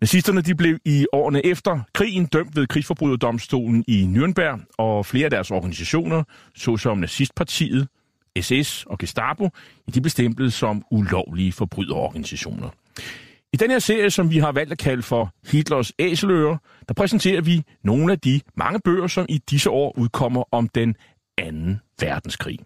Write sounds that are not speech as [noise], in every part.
Nazisterne de blev i årene efter krigen dømt ved krigsforbryderdomstolen i Nürnberg, og flere af deres organisationer, såsom nazistpartiet, SS og Gestapo, de blev stemplet som ulovlige forbryderorganisationer. I den her serie, som vi har valgt at kalde for Hitlers Æseløer, der præsenterer vi nogle af de mange bøger, som i disse år udkommer om den anden verdenskrig.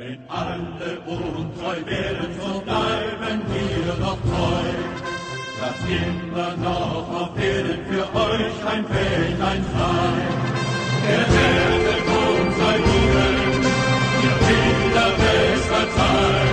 Wenn alle untreu werden, so bleiben wir noch treu. Lass immer noch auf Erden für euch ein Fähnlein sein. Der Herr unser Jubel, ihr Kinder bester Zeit,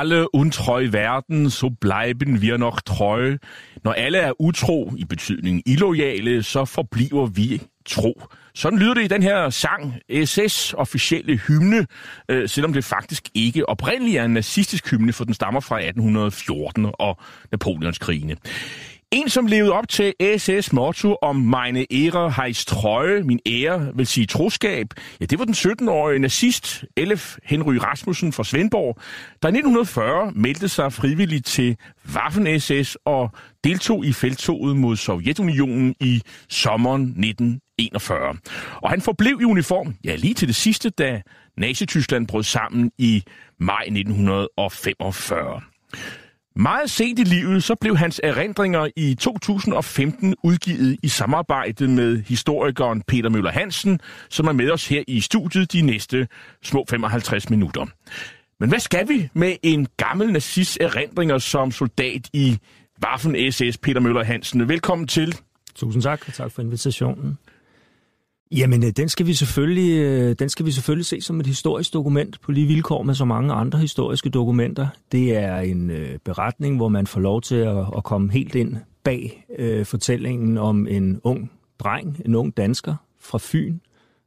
alle untreu werden, så bleiben wir noch treu. Når alle er utro, i betydning illoyale, så forbliver vi tro. Sådan lyder det i den her sang, SS officielle hymne, øh, selvom det faktisk ikke oprindeligt er en nazistisk hymne, for den stammer fra 1814 og Napoleonskrigene. En, som levede op til SS motto om meine Ehre heißt trøje, min ære vil sige troskab, ja, det var den 17-årige nazist Elf Henry Rasmussen fra Svendborg, der i 1940 meldte sig frivilligt til Waffen-SS og deltog i feltoget mod Sovjetunionen i sommeren 1941. Og han forblev i uniform, ja lige til det sidste, da Nazi-Tyskland brød sammen i maj 1945. Meget sent i livet, så blev hans erindringer i 2015 udgivet i samarbejde med historikeren Peter Møller Hansen, som er med os her i studiet de næste små 55 minutter. Men hvad skal vi med en gammel nazist erindringer som soldat i Waffen SS, Peter Møller Hansen? Velkommen til. Tusind tak, og tak for invitationen. Jamen, øh, den skal, vi selvfølgelig, øh, den skal vi selvfølgelig se som et historisk dokument på lige vilkår med så mange andre historiske dokumenter. Det er en øh, beretning, hvor man får lov til at, at komme helt ind bag øh, fortællingen om en ung dreng, en ung dansker fra Fyn,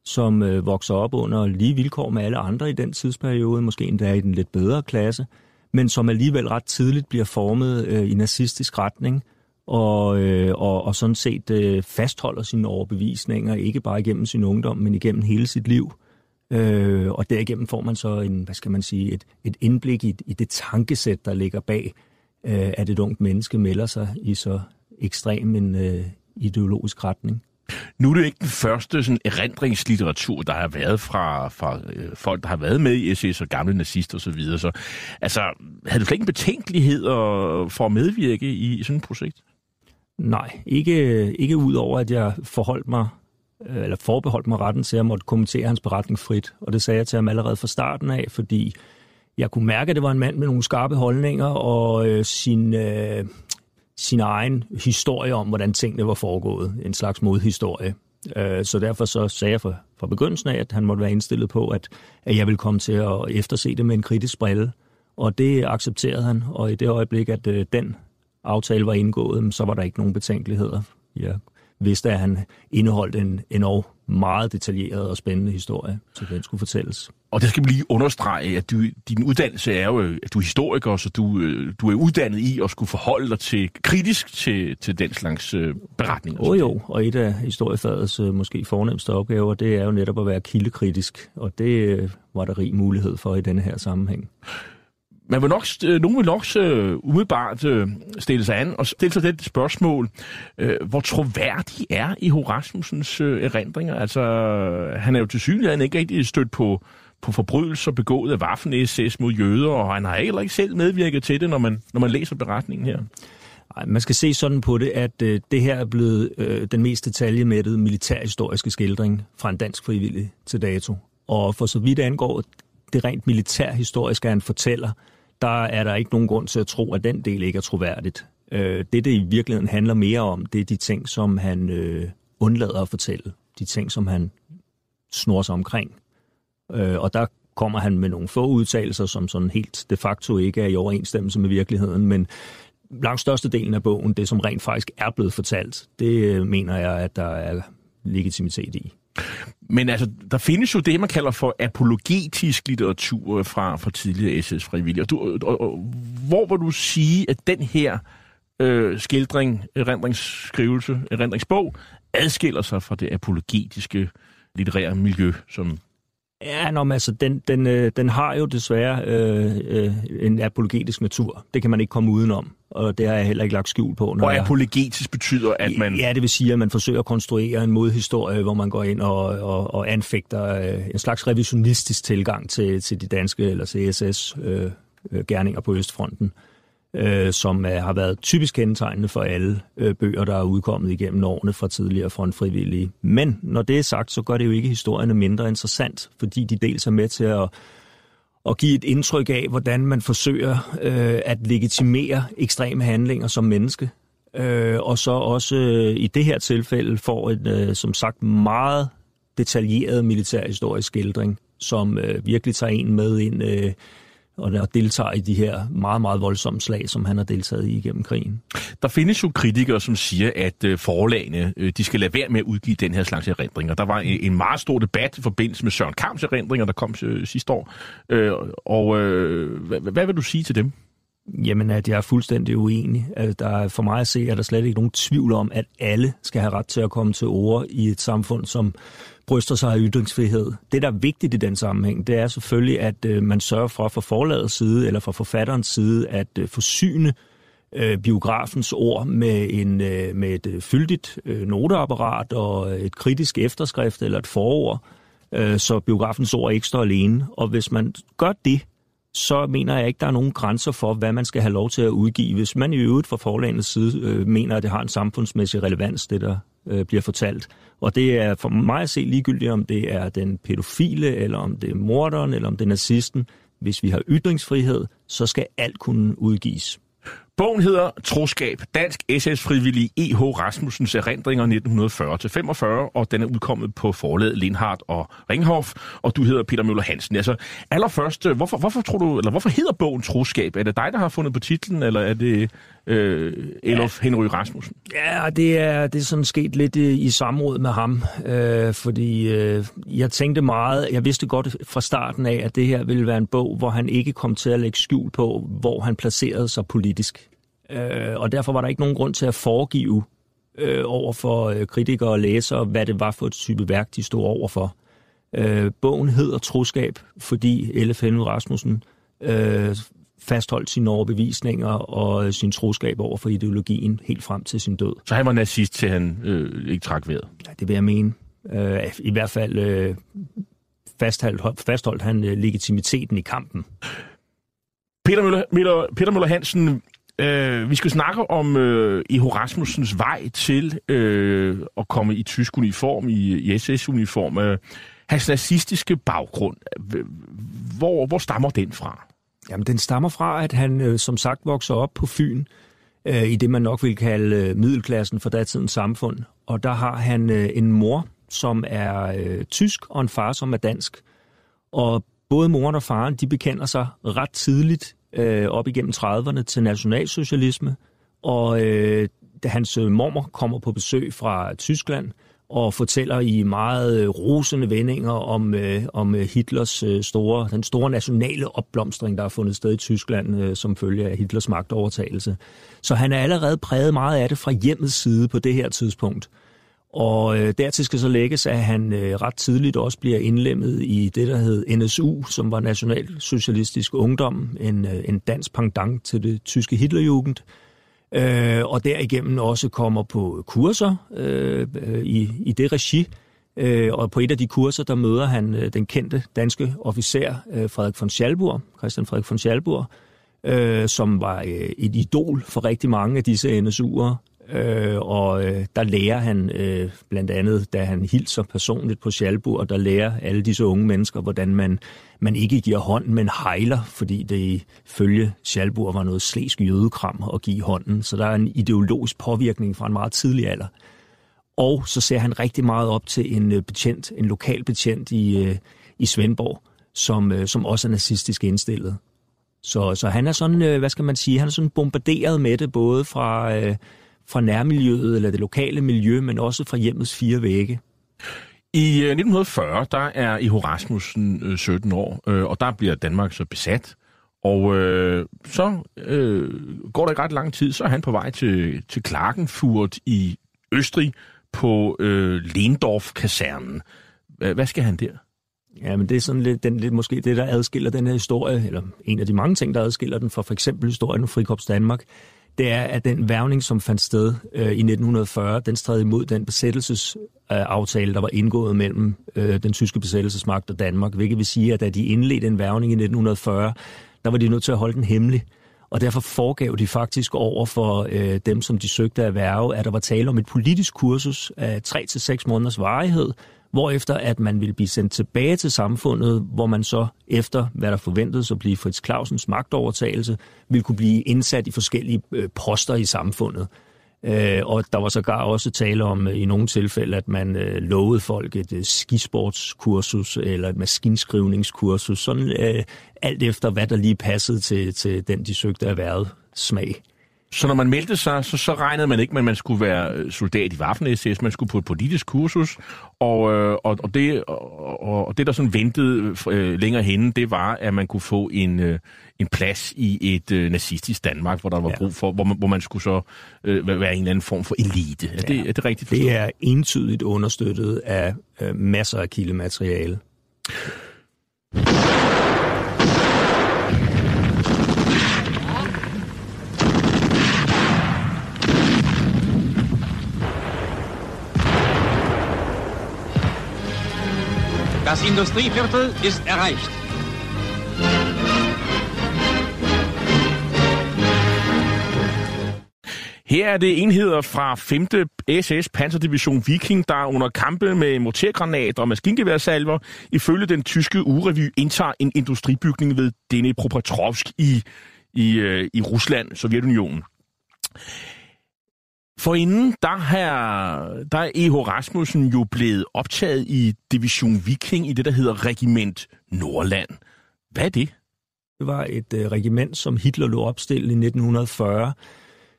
som øh, vokser op under lige vilkår med alle andre i den tidsperiode, måske endda i den lidt bedre klasse, men som alligevel ret tidligt bliver formet øh, i nazistisk retning, og, øh, og, og sådan set øh, fastholder sine overbevisninger, ikke bare igennem sin ungdom, men igennem hele sit liv. Øh, og derigennem får man så en, hvad skal man sige, et, et indblik i, i det tankesæt, der ligger bag, øh, at et ungt menneske melder sig i så ekstrem en øh, ideologisk retning. Nu er det ikke den første sådan, erindringslitteratur, der har været fra, fra øh, folk, der har været med i SS og gamle nazister osv. Så, videre. så altså, havde du slet ikke en betænkelighed for at medvirke i, i sådan et projekt? Nej, ikke, ikke ud over, at jeg forholdt mig, øh, eller forbeholdt mig retten til at måtte kommentere hans beretning frit. Og det sagde jeg til ham allerede fra starten af, fordi jeg kunne mærke, at det var en mand med nogle skarpe holdninger og øh, sin, øh, sin egen historie om, hvordan tingene var foregået. En slags modhistorie. Øh, så derfor så sagde jeg fra, fra begyndelsen af, at han måtte være indstillet på, at, at jeg ville komme til at efterse det med en kritisk brille. Og det accepterede han, og i det øjeblik, at øh, den aftale var indgået, så var der ikke nogen betænkeligheder. Jeg vidste, at han indeholdt en enorm meget detaljeret og spændende historie, så den skulle fortælles. Og det skal vi lige understrege, at du, din uddannelse er jo, at du er historiker, så du, øh, du er uddannet i at skulle forholde dig til kritisk til, til den slags øh, beretninger. Oh, jo, og et af historiefagets øh, måske fornemmeste opgaver, det er jo netop at være kildekritisk, og det var der rig mulighed for i denne her sammenhæng man vil nok, øh, nogen vil nok øh, umiddelbart øh, stille sig an og stille sig det spørgsmål, øh, hvor troværdig er i Horasmusens øh, erindringer? Altså, han er jo til synligheden ikke rigtig stødt på, på forbrydelser begået af Waffen-SS mod jøder, og han har heller ikke selv medvirket til det, når man, når man læser beretningen her. Ej, man skal se sådan på det, at øh, det her er blevet øh, den mest detaljemættede militærhistoriske skildring fra en dansk frivillig til dato. Og for så vidt angår det rent militærhistoriske, han fortæller, der er der ikke nogen grund til at tro, at den del ikke er troværdigt. Øh, det, det i virkeligheden handler mere om, det er de ting, som han øh, undlader at fortælle. De ting, som han snor sig omkring. Øh, og der kommer han med nogle få udtalelser, som sådan helt de facto ikke er i overensstemmelse med virkeligheden, men langt størstedelen af bogen, det som rent faktisk er blevet fortalt, det øh, mener jeg, at der er legitimitet i. Men altså, der findes jo det, man kalder for apologetisk litteratur fra, fra tidligere SS-frivillige. Og, du, og, og, hvor vil du sige, at den her øh, skildring, erindringsskrivelse, erindringsbog, adskiller sig fra det apologetiske litterære miljø, som Ja, nå, men altså, den, den, øh, den har jo desværre øh, øh, en apologetisk natur. Det kan man ikke komme udenom, og det har jeg heller ikke lagt skjul på. Når og apologetisk betyder, at man... Ja, det vil sige, at man forsøger at konstruere en modhistorie, hvor man går ind og, og, og anfægter øh, en slags revisionistisk tilgang til, til de danske eller CSS øh, øh, gerninger på Østfronten. Øh, øh, som er, har været typisk kendetegnende for alle øh, bøger, der er udkommet igennem årene fra tidligere frontfrivillige. Men når det er sagt, så gør det jo ikke historierne mindre interessant, fordi de dels er med til at at give et indtryk af, hvordan man forsøger øh, at legitimere ekstreme handlinger som menneske. Øh, og så også øh, i det her tilfælde får en, øh, som sagt, meget detaljeret militærhistorisk skildring, som øh, virkelig tager en med ind øh, og deltager i de her meget, meget voldsomme slag, som han har deltaget i igennem krigen. Der findes jo kritikere, som siger, at øh, forlagene øh, de skal lade være med at udgive den her slags erindringer. Der var en meget stor debat i forbindelse med Søren Kamps erindringer, der kom øh, sidste år. Og hvad vil du sige til dem? Jamen, at jeg er fuldstændig uenig. Altså, der er, for mig at se, at der slet ikke nogen tvivl om, at alle skal have ret til at komme til ord i et samfund, som bryster sig af ytringsfrihed. Det, der er vigtigt i den sammenhæng, det er selvfølgelig, at øh, man sørger for fra forlagets side eller fra forfatterens side at øh, forsyne øh, biografens ord med, en, øh, med et øh, fyldigt øh, noteapparat og øh, et kritisk efterskrift eller et forord, øh, så biografens ord ikke står alene. Og hvis man gør det, så mener jeg ikke, der er nogen grænser for, hvad man skal have lov til at udgive. Hvis man i øvrigt fra forlagets side øh, mener, at det har en samfundsmæssig relevans, det der øh, bliver fortalt. Og det er for mig at se ligegyldigt, om det er den pædofile, eller om det er morderen, eller om det er nazisten. Hvis vi har ytringsfrihed, så skal alt kunne udgives. Bogen hedder Troskab, Dansk SS-frivillig E.H. Rasmussens erindringer 1940-45, og den er udkommet på forlaget Lindhardt og Ringhof, og du hedder Peter Møller Hansen. Altså, allerførst, øh, hvorfor, hvorfor, tror du, eller hvorfor hedder bogen Troskab? Er det dig, der har fundet på titlen, eller er det øh, Elof ja. Henry Rasmussen? Ja, det er, det er sådan sket lidt i, i samråd med ham, øh, fordi øh, jeg tænkte meget, jeg vidste godt fra starten af, at det her ville være en bog, hvor han ikke kom til at lægge skjul på, hvor han placerede sig politisk. Øh, og derfor var der ikke nogen grund til at foregive øh, over for øh, kritikere og læsere, hvad det var for et type værk, de stod over for. Øh, bogen hedder Troskab, fordi L.F. Henry Rasmussen øh, fastholdt sine overbevisninger og sin troskab over for ideologien helt frem til sin død. Så han var nazist, til han øh, ikke trak vejret? Ja, det vil jeg mene. Øh, I hvert fald øh, fastholdt, fastholdt han øh, legitimiteten i kampen. Peter Møller, Møller, Peter Møller Hansen, øh, vi skal snakke om øh, E.H. Rasmussens vej til øh, at komme i tysk uniform, i, i SS-uniform. Øh, hans nazistiske baggrund, hvor, hvor stammer den fra? Jamen, den stammer fra, at han øh, som sagt vokser op på Fyn, øh, i det man nok vil kalde øh, middelklassen for datidens samfund. Og der har han øh, en mor, som er øh, tysk, og en far, som er dansk. Og både moren og faren, de bekender sig ret tidligt øh, op igennem 30'erne til nationalsocialisme. Og øh, da hans øh, mormor kommer på besøg fra Tyskland, og fortæller i meget øh, rosende vendinger om, øh, om øh, Hitlers øh, store, den store nationale opblomstring, der har fundet sted i Tyskland øh, som følge af Hitlers magtovertagelse. Så han er allerede præget meget af det fra hjemmets side på det her tidspunkt. Og øh, dertil skal så lægges, at han øh, ret tidligt også bliver indlemmet i det, der hed NSU, som var Nationalsocialistisk Ungdom, en, øh, en dansk pendant til det tyske Hitlerjugend, øh, øh, og derigennem også kommer på kurser øh, i, i det regi. Øh, og på et af de kurser, der møder han øh, den kendte danske officer øh, Frederik von Schalburg, Christian Frederik von Schalburg, øh, som var øh, et idol for rigtig mange af disse NSU'ere. Øh, og øh, der lærer han øh, blandt andet, da han hilser personligt på Schalburg, der lærer alle disse unge mennesker, hvordan man, man ikke giver hånd, men hejler, fordi det ifølge Schalburg var noget slæsk jødekram at give hånden. Så der er en ideologisk påvirkning fra en meget tidlig alder. Og så ser han rigtig meget op til en øh, betjent, en lokal betjent i, øh, i Svendborg, som, øh, som også er nazistisk indstillet. Så, så han er sådan, øh, hvad skal man sige, han er sådan bombarderet med det, både fra, øh, fra nærmiljøet eller det lokale miljø, men også fra hjemmets fire vægge. I 1940, der er Iho Rasmussen 17 år, og der bliver Danmark så besat. Og øh, så øh, går der ikke ret lang tid, så er han på vej til, til Klagenfurt i Østrig, på øh, Lendorf-kasernen. Hvad skal han der? Ja, men det er sådan lidt, den, lidt måske det, der adskiller den her historie, eller en af de mange ting, der adskiller den fra for eksempel historien om Frikorps Danmark, det er, at den værvning, som fandt sted øh, i 1940, den stred imod den besættelsesaftale, der var indgået mellem øh, den tyske besættelsesmagt og Danmark, hvilket vil sige, at da de indledte en værvning i 1940, der var de nødt til at holde den hemmelig. Og derfor foregav de faktisk over for øh, dem, som de søgte at værve, at der var tale om et politisk kursus af 3 til måneders varighed, hvorefter at man ville blive sendt tilbage til samfundet, hvor man så efter, hvad der forventedes at blive Fritz Clausens magtovertagelse, ville kunne blive indsat i forskellige øh, poster i samfundet. Øh, og der var sågar også tale om øh, i nogle tilfælde, at man øh, lovede folk et øh, skisportskursus eller et maskinskrivningskursus, sådan øh, alt efter hvad der lige passede til, til den, de søgte at være smag. Så når man meldte sig, så, så regnede man ikke med, at man skulle være øh, soldat i Waffen-SS, man skulle på et politisk kursus, og, øh, og, og, det, og, og det, der sådan ventede øh, længere henne, det var, at man kunne få en, øh, en plads i et øh, nazistisk Danmark, hvor der var ja. brug for, hvor man, hvor man skulle så øh, være en eller anden form for elite. Er, ja. det, er det rigtigt forstået? Det er entydigt understøttet af øh, masser af kildemateriale. Das Industrieviertel ist erreicht. Her er det enheder fra 5. SS Panzerdivision Viking, der under kampe med mortergranater og maskingeværsalver ifølge den tyske urevy indtager en industribygning ved Dnipropetrovsk i, i, øh, i Rusland, Sovjetunionen. For inden, der, her, der er E.H. Rasmussen jo blevet optaget i Division Viking i det, der hedder Regiment Nordland. Hvad er det? Det var et øh, regiment, som Hitler lå opstillet i 1940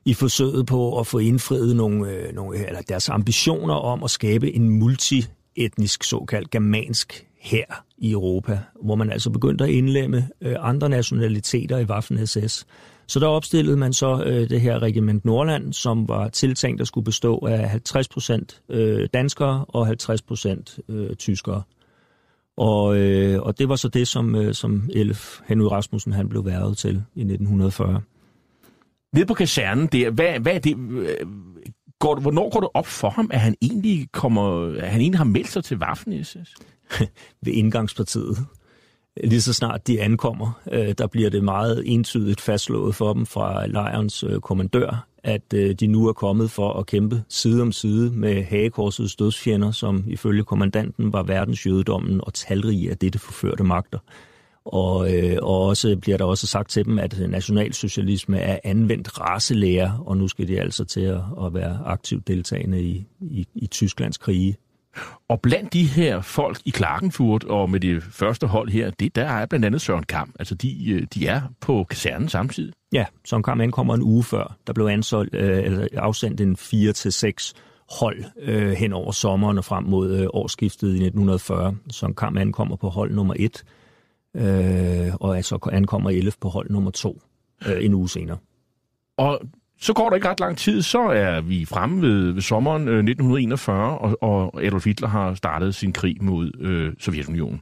i forsøget på at få indfriet nogle, øh, nogle, eller deres ambitioner om at skabe en multietnisk såkaldt germansk her i Europa, hvor man altså begyndte at indlemme øh, andre nationaliteter i Waffen-SS. Så der opstillede man så øh, det her regiment Nordland, som var tiltænkt at skulle bestå af 50 procent øh, danskere og 50 procent øh, tyskere. Og, øh, og det var så det, som, øh, som Elf Henry Rasmussen han blev været til i 1940. Nede på kasernen der, hvad, hvad er det... Går, hvornår går det op for ham, at han egentlig, kommer, at han egentlig har meldt sig til Waffen SS? [laughs] Ved indgangspartiet. Lige så snart de ankommer, øh, der bliver det meget entydigt fastslået for dem fra lejrens øh, kommandør, at øh, de nu er kommet for at kæmpe side om side med Hagekorsets dødsfjender, som ifølge kommandanten var verdensjødedommen og talrige af dette forførte magter. Og, øh, og også bliver der også sagt til dem, at nationalsocialisme er anvendt racelære, og nu skal de altså til at, at være aktivt deltagende i, i, i Tysklands krige. Og blandt de her folk i Klagenfurt og med det første hold her, det, der er blandt andet Søren Kam. Altså de, øh, de er på kasernen samtidig. Ja, Søren Kam ankommer en uge før. Der blev ansolgt, øh, eller afsendt en 4 til seks hold øh, hen over sommeren og frem mod øh, årsskiftet i 1940. Søren Kam ankommer på hold nummer 1 øh, og altså ankommer 11 på hold nummer to øh, en uge senere. Og så går der ikke ret lang tid, så er vi fremme ved, ved sommeren øh, 1941, og, og Adolf Hitler har startet sin krig mod øh, Sovjetunionen.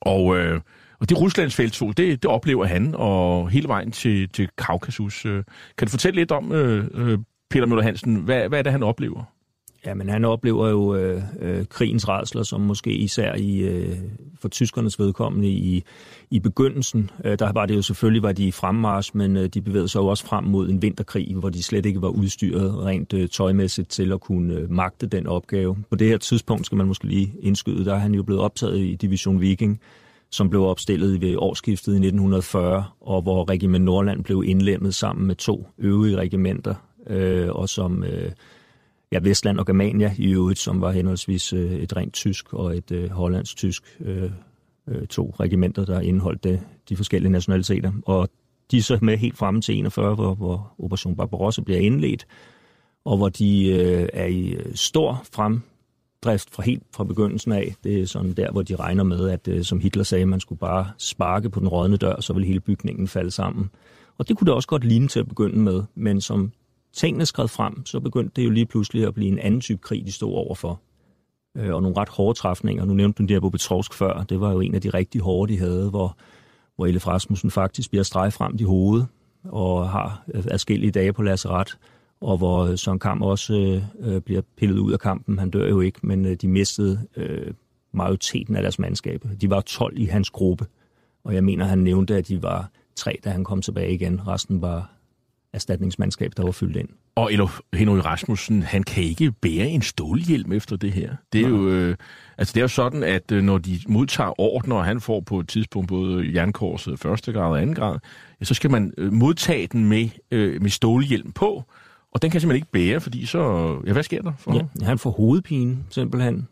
Og, øh, og det Ruslands feltog, det, det oplever han, og hele vejen til, til Kaukasus. Øh. Kan du fortælle lidt om, øh, øh, Peter Møller Hansen, hvad, hvad er det, han oplever? Ja, men han oplever jo øh, øh, krigens redsler, som måske især i, øh, for tyskernes vedkommende i, i begyndelsen. Øh, der var det jo selvfølgelig, var de i fremmars, men øh, de bevægede sig jo også frem mod en vinterkrig, hvor de slet ikke var udstyret rent øh, tøjmæssigt til at kunne øh, magte den opgave. På det her tidspunkt skal man måske lige indskyde, der er han jo blevet optaget i Division Viking, som blev opstillet ved årsskiftet i 1940, og hvor Regiment Nordland blev indlemmet sammen med to øvrige regimenter, øh, og som... Øh, ja, Vestland og Germania i øvrigt, som var henholdsvis øh, et rent tysk og et øh, hollandsk-tysk, øh, øh, to regimenter, der indeholdt det, de forskellige nationaliteter. Og de er så med helt fremme til 41, hvor, hvor Operation Barbarossa bliver indledt, og hvor de øh, er i øh, stor fremdrift fra helt fra begyndelsen af. Det er sådan der, hvor de regner med, at øh, som Hitler sagde, man skulle bare sparke på den rådne dør, så vil hele bygningen falde sammen. Og det kunne det også godt ligne til at begynde med, men som tingene skred frem, så begyndte det jo lige pludselig at blive en anden type krig, de stod overfor. Øh, og nogle ret hårde træfninger. Nu nævnte du der på Petrovsk før. Det var jo en af de rigtig hårde, de havde, hvor, hvor Elif Rasmussen faktisk bliver streget frem i hovedet og har øh, adskillige dage på laseret, og hvor øh, Søren Kamp også øh, øh, bliver pillet ud af kampen. Han dør jo ikke, men øh, de mistede øh, majoriteten af deres mandskab. De var 12 i hans gruppe, og jeg mener, han nævnte, at de var tre, da han kom tilbage igen. Resten var erstatningsmandskab, der var fyldt ind. Og Elof Henry Rasmussen, han kan ikke bære en stålhjelm efter det her. Det er, jo, øh, altså det er jo sådan, at øh, når de modtager ordner, og han får på et tidspunkt både jernkorset første grad og anden grad, ja, så skal man øh, modtage den med, øh, med stålhjelm på, og den kan simpelthen ikke bære, fordi så... Ja, hvad sker der for ja, han får hovedpine, simpelthen.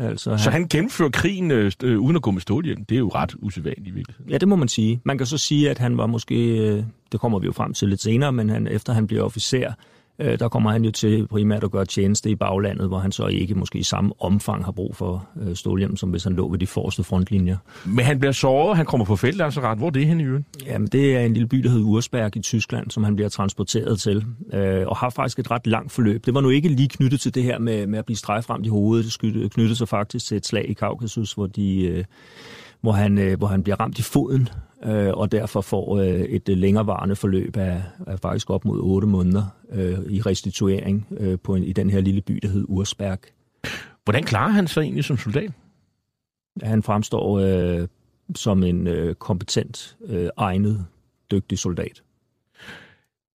Altså, han... Så han gennemfører krigen øh, øh, uden at gå med stålhjelm. Det er jo ret usædvanligt i virkeligheden. Ja, det må man sige. Man kan så sige, at han var måske, øh, det kommer vi jo frem til lidt senere, men han, efter han bliver officer, øh, der kommer han jo til primært at gøre tjeneste i baglandet, hvor han så ikke måske i samme omfang har brug for øh, stålhjelm, som hvis han lå ved de forreste frontlinjer. Men han bliver såret, han kommer på feltlandsret. Hvor er det henne i øen? Jamen, det er en lille by, der hedder Ursberg i Tyskland, som han bliver transporteret til, øh, og har faktisk et ret langt forløb. Det var nu ikke lige knyttet til det her med, med at blive streget frem i hovedet. Det knyttede sig faktisk til et slag i Kaukasus, hvor de... Øh, hvor han, øh, hvor han bliver ramt i foden, øh, og derfor får øh, et øh, længerevarende forløb af, af faktisk op mod 8 måneder øh, i restituering øh, på en, i den her lille by, der hedder Ursberg. Hvordan klarer han sig egentlig som soldat? Han fremstår øh, som en øh, kompetent, øh, egnet, dygtig soldat.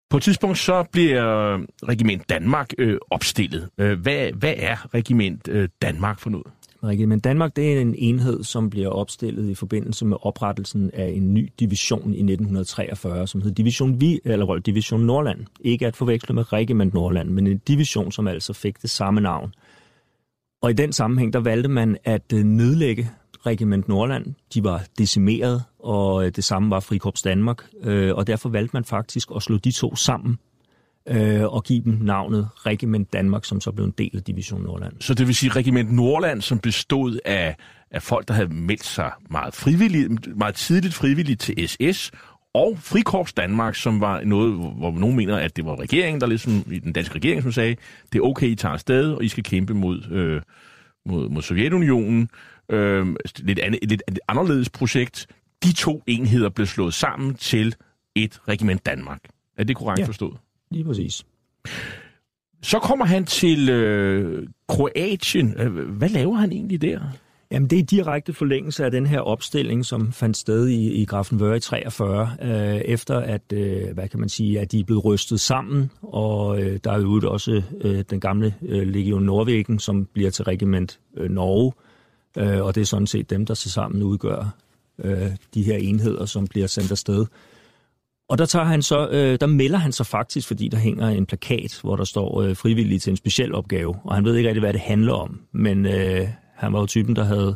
På et tidspunkt så bliver Regiment Danmark øh, opstillet. Øh, hvad, hvad er Regiment øh, Danmark for noget? Men Danmark det er en enhed, som bliver opstillet i forbindelse med oprettelsen af en ny division i 1943, som hedder Division, Vi, eller division Nordland. Ikke at forveksle med Regiment Nordland, men en division, som altså fik det samme navn. Og i den sammenhæng, der valgte man at øh, nedlægge Regiment Nordland. De var decimeret, og øh, det samme var Frikorps Danmark, øh, og derfor valgte man faktisk at slå de to sammen øh, og give dem navnet Regiment Danmark, som så blev en del af Division Nordland. Så det vil sige Regiment Nordland, som bestod af, af folk, der havde meldt sig meget, frivilligt, meget tidligt frivilligt til SS, og Frikorps Danmark, som var noget, hvor nogen mener, at det var regeringen, der ligesom, i den danske regering, som sagde, det er okay, I tager afsted, og I skal kæmpe mod, øh, mod, mod Sovjetunionen. Øh, lidt, andet, lidt anderledes projekt. De to enheder blev slået sammen til et regiment Danmark. Er det korrekt ja. forstået? Lige præcis. Så kommer han til øh, Kroatien. Øh, hvad laver han egentlig der? Jamen, det er direkte forlængelse af den her opstilling, som fandt sted i, i Grafenvør i 43, øh, efter at, øh, hvad kan man sige, at de er blevet rystet sammen, og øh, der er jo også øh, den gamle øh, Legion Norvægen, som bliver til regiment øh, Norge, øh, og det er sådan set dem, der til sammen udgør øh, de her enheder, som bliver sendt afsted. Og der, tager han så, øh, der melder han sig faktisk, fordi der hænger en plakat, hvor der står øh, frivillig til en speciel opgave. Og han ved ikke rigtig, hvad det handler om. Men øh, han var jo typen, der havde,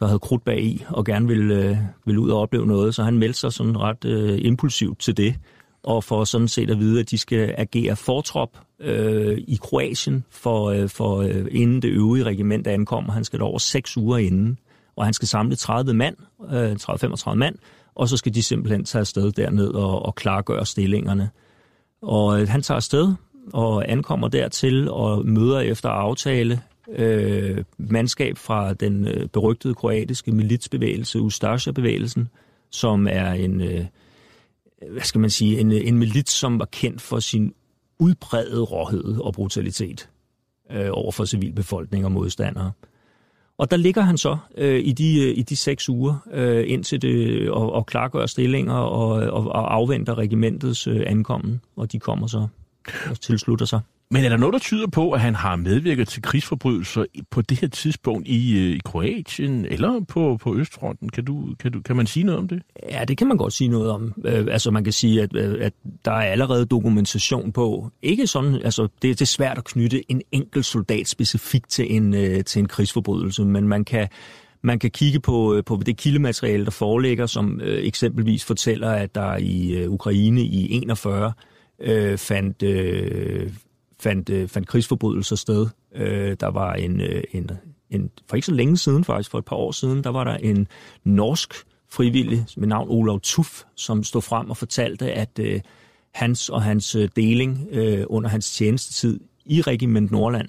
der havde krudt bag i og gerne ville, øh, ville ud og opleve noget. Så han meldte sig sådan ret øh, impulsivt til det. Og får sådan set at vide, at de skal agere fortrop øh, i Kroatien, for, øh, for øh, inden det øvrige regiment ankommer. Han skal over seks uger inden. Og han skal samle 30 mand, øh, 30-35 mand, og så skal de simpelthen tage afsted derned og, og klargøre stillingerne. Og øh, han tager afsted og ankommer dertil og møder efter aftale øh, mandskab fra den øh, berygtede kroatiske militsbevægelse, Ustasha-bevægelsen, som er en, øh, hvad skal man sige, en, øh, en milits, som var kendt for sin udbredte råhed og brutalitet øh, over for civilbefolkning og modstandere. Og der ligger han så øh, i, de, øh, i de seks uger øh, indtil det, øh, og, og klargør stillinger og, øh, og, og afventer regimentets øh, ankommen, og de kommer så og tilslutter sig. Men er der noget, der tyder på, at han har medvirket til krigsforbrydelser på det her tidspunkt i, øh, i Kroatien eller på, på Østfronten? Kan, du, kan, du, kan man sige noget om det? Ja, det kan man godt sige noget om. Øh, altså man kan sige, at, øh, at der er allerede dokumentation på. Ikke sådan, altså det, det er svært at knytte en enkelt soldat specifikt til en, øh, til en krigsforbrydelse, men man kan man kan kigge på, øh, på det kildemateriale, der foreligger, som øh, eksempelvis fortæller, at der i øh, Ukraine i 41 øh, fandt, øh, fandt, øh, fandt krigsforbrydelser sted. Øh, der var en, øh, en, en, for ikke så længe siden faktisk, for et par år siden, der var der en norsk frivillig med navn Olav Tuff, som stod frem og fortalte, at øh, hans og hans øh, deling øh, under hans tjenestetid i Regiment Nordland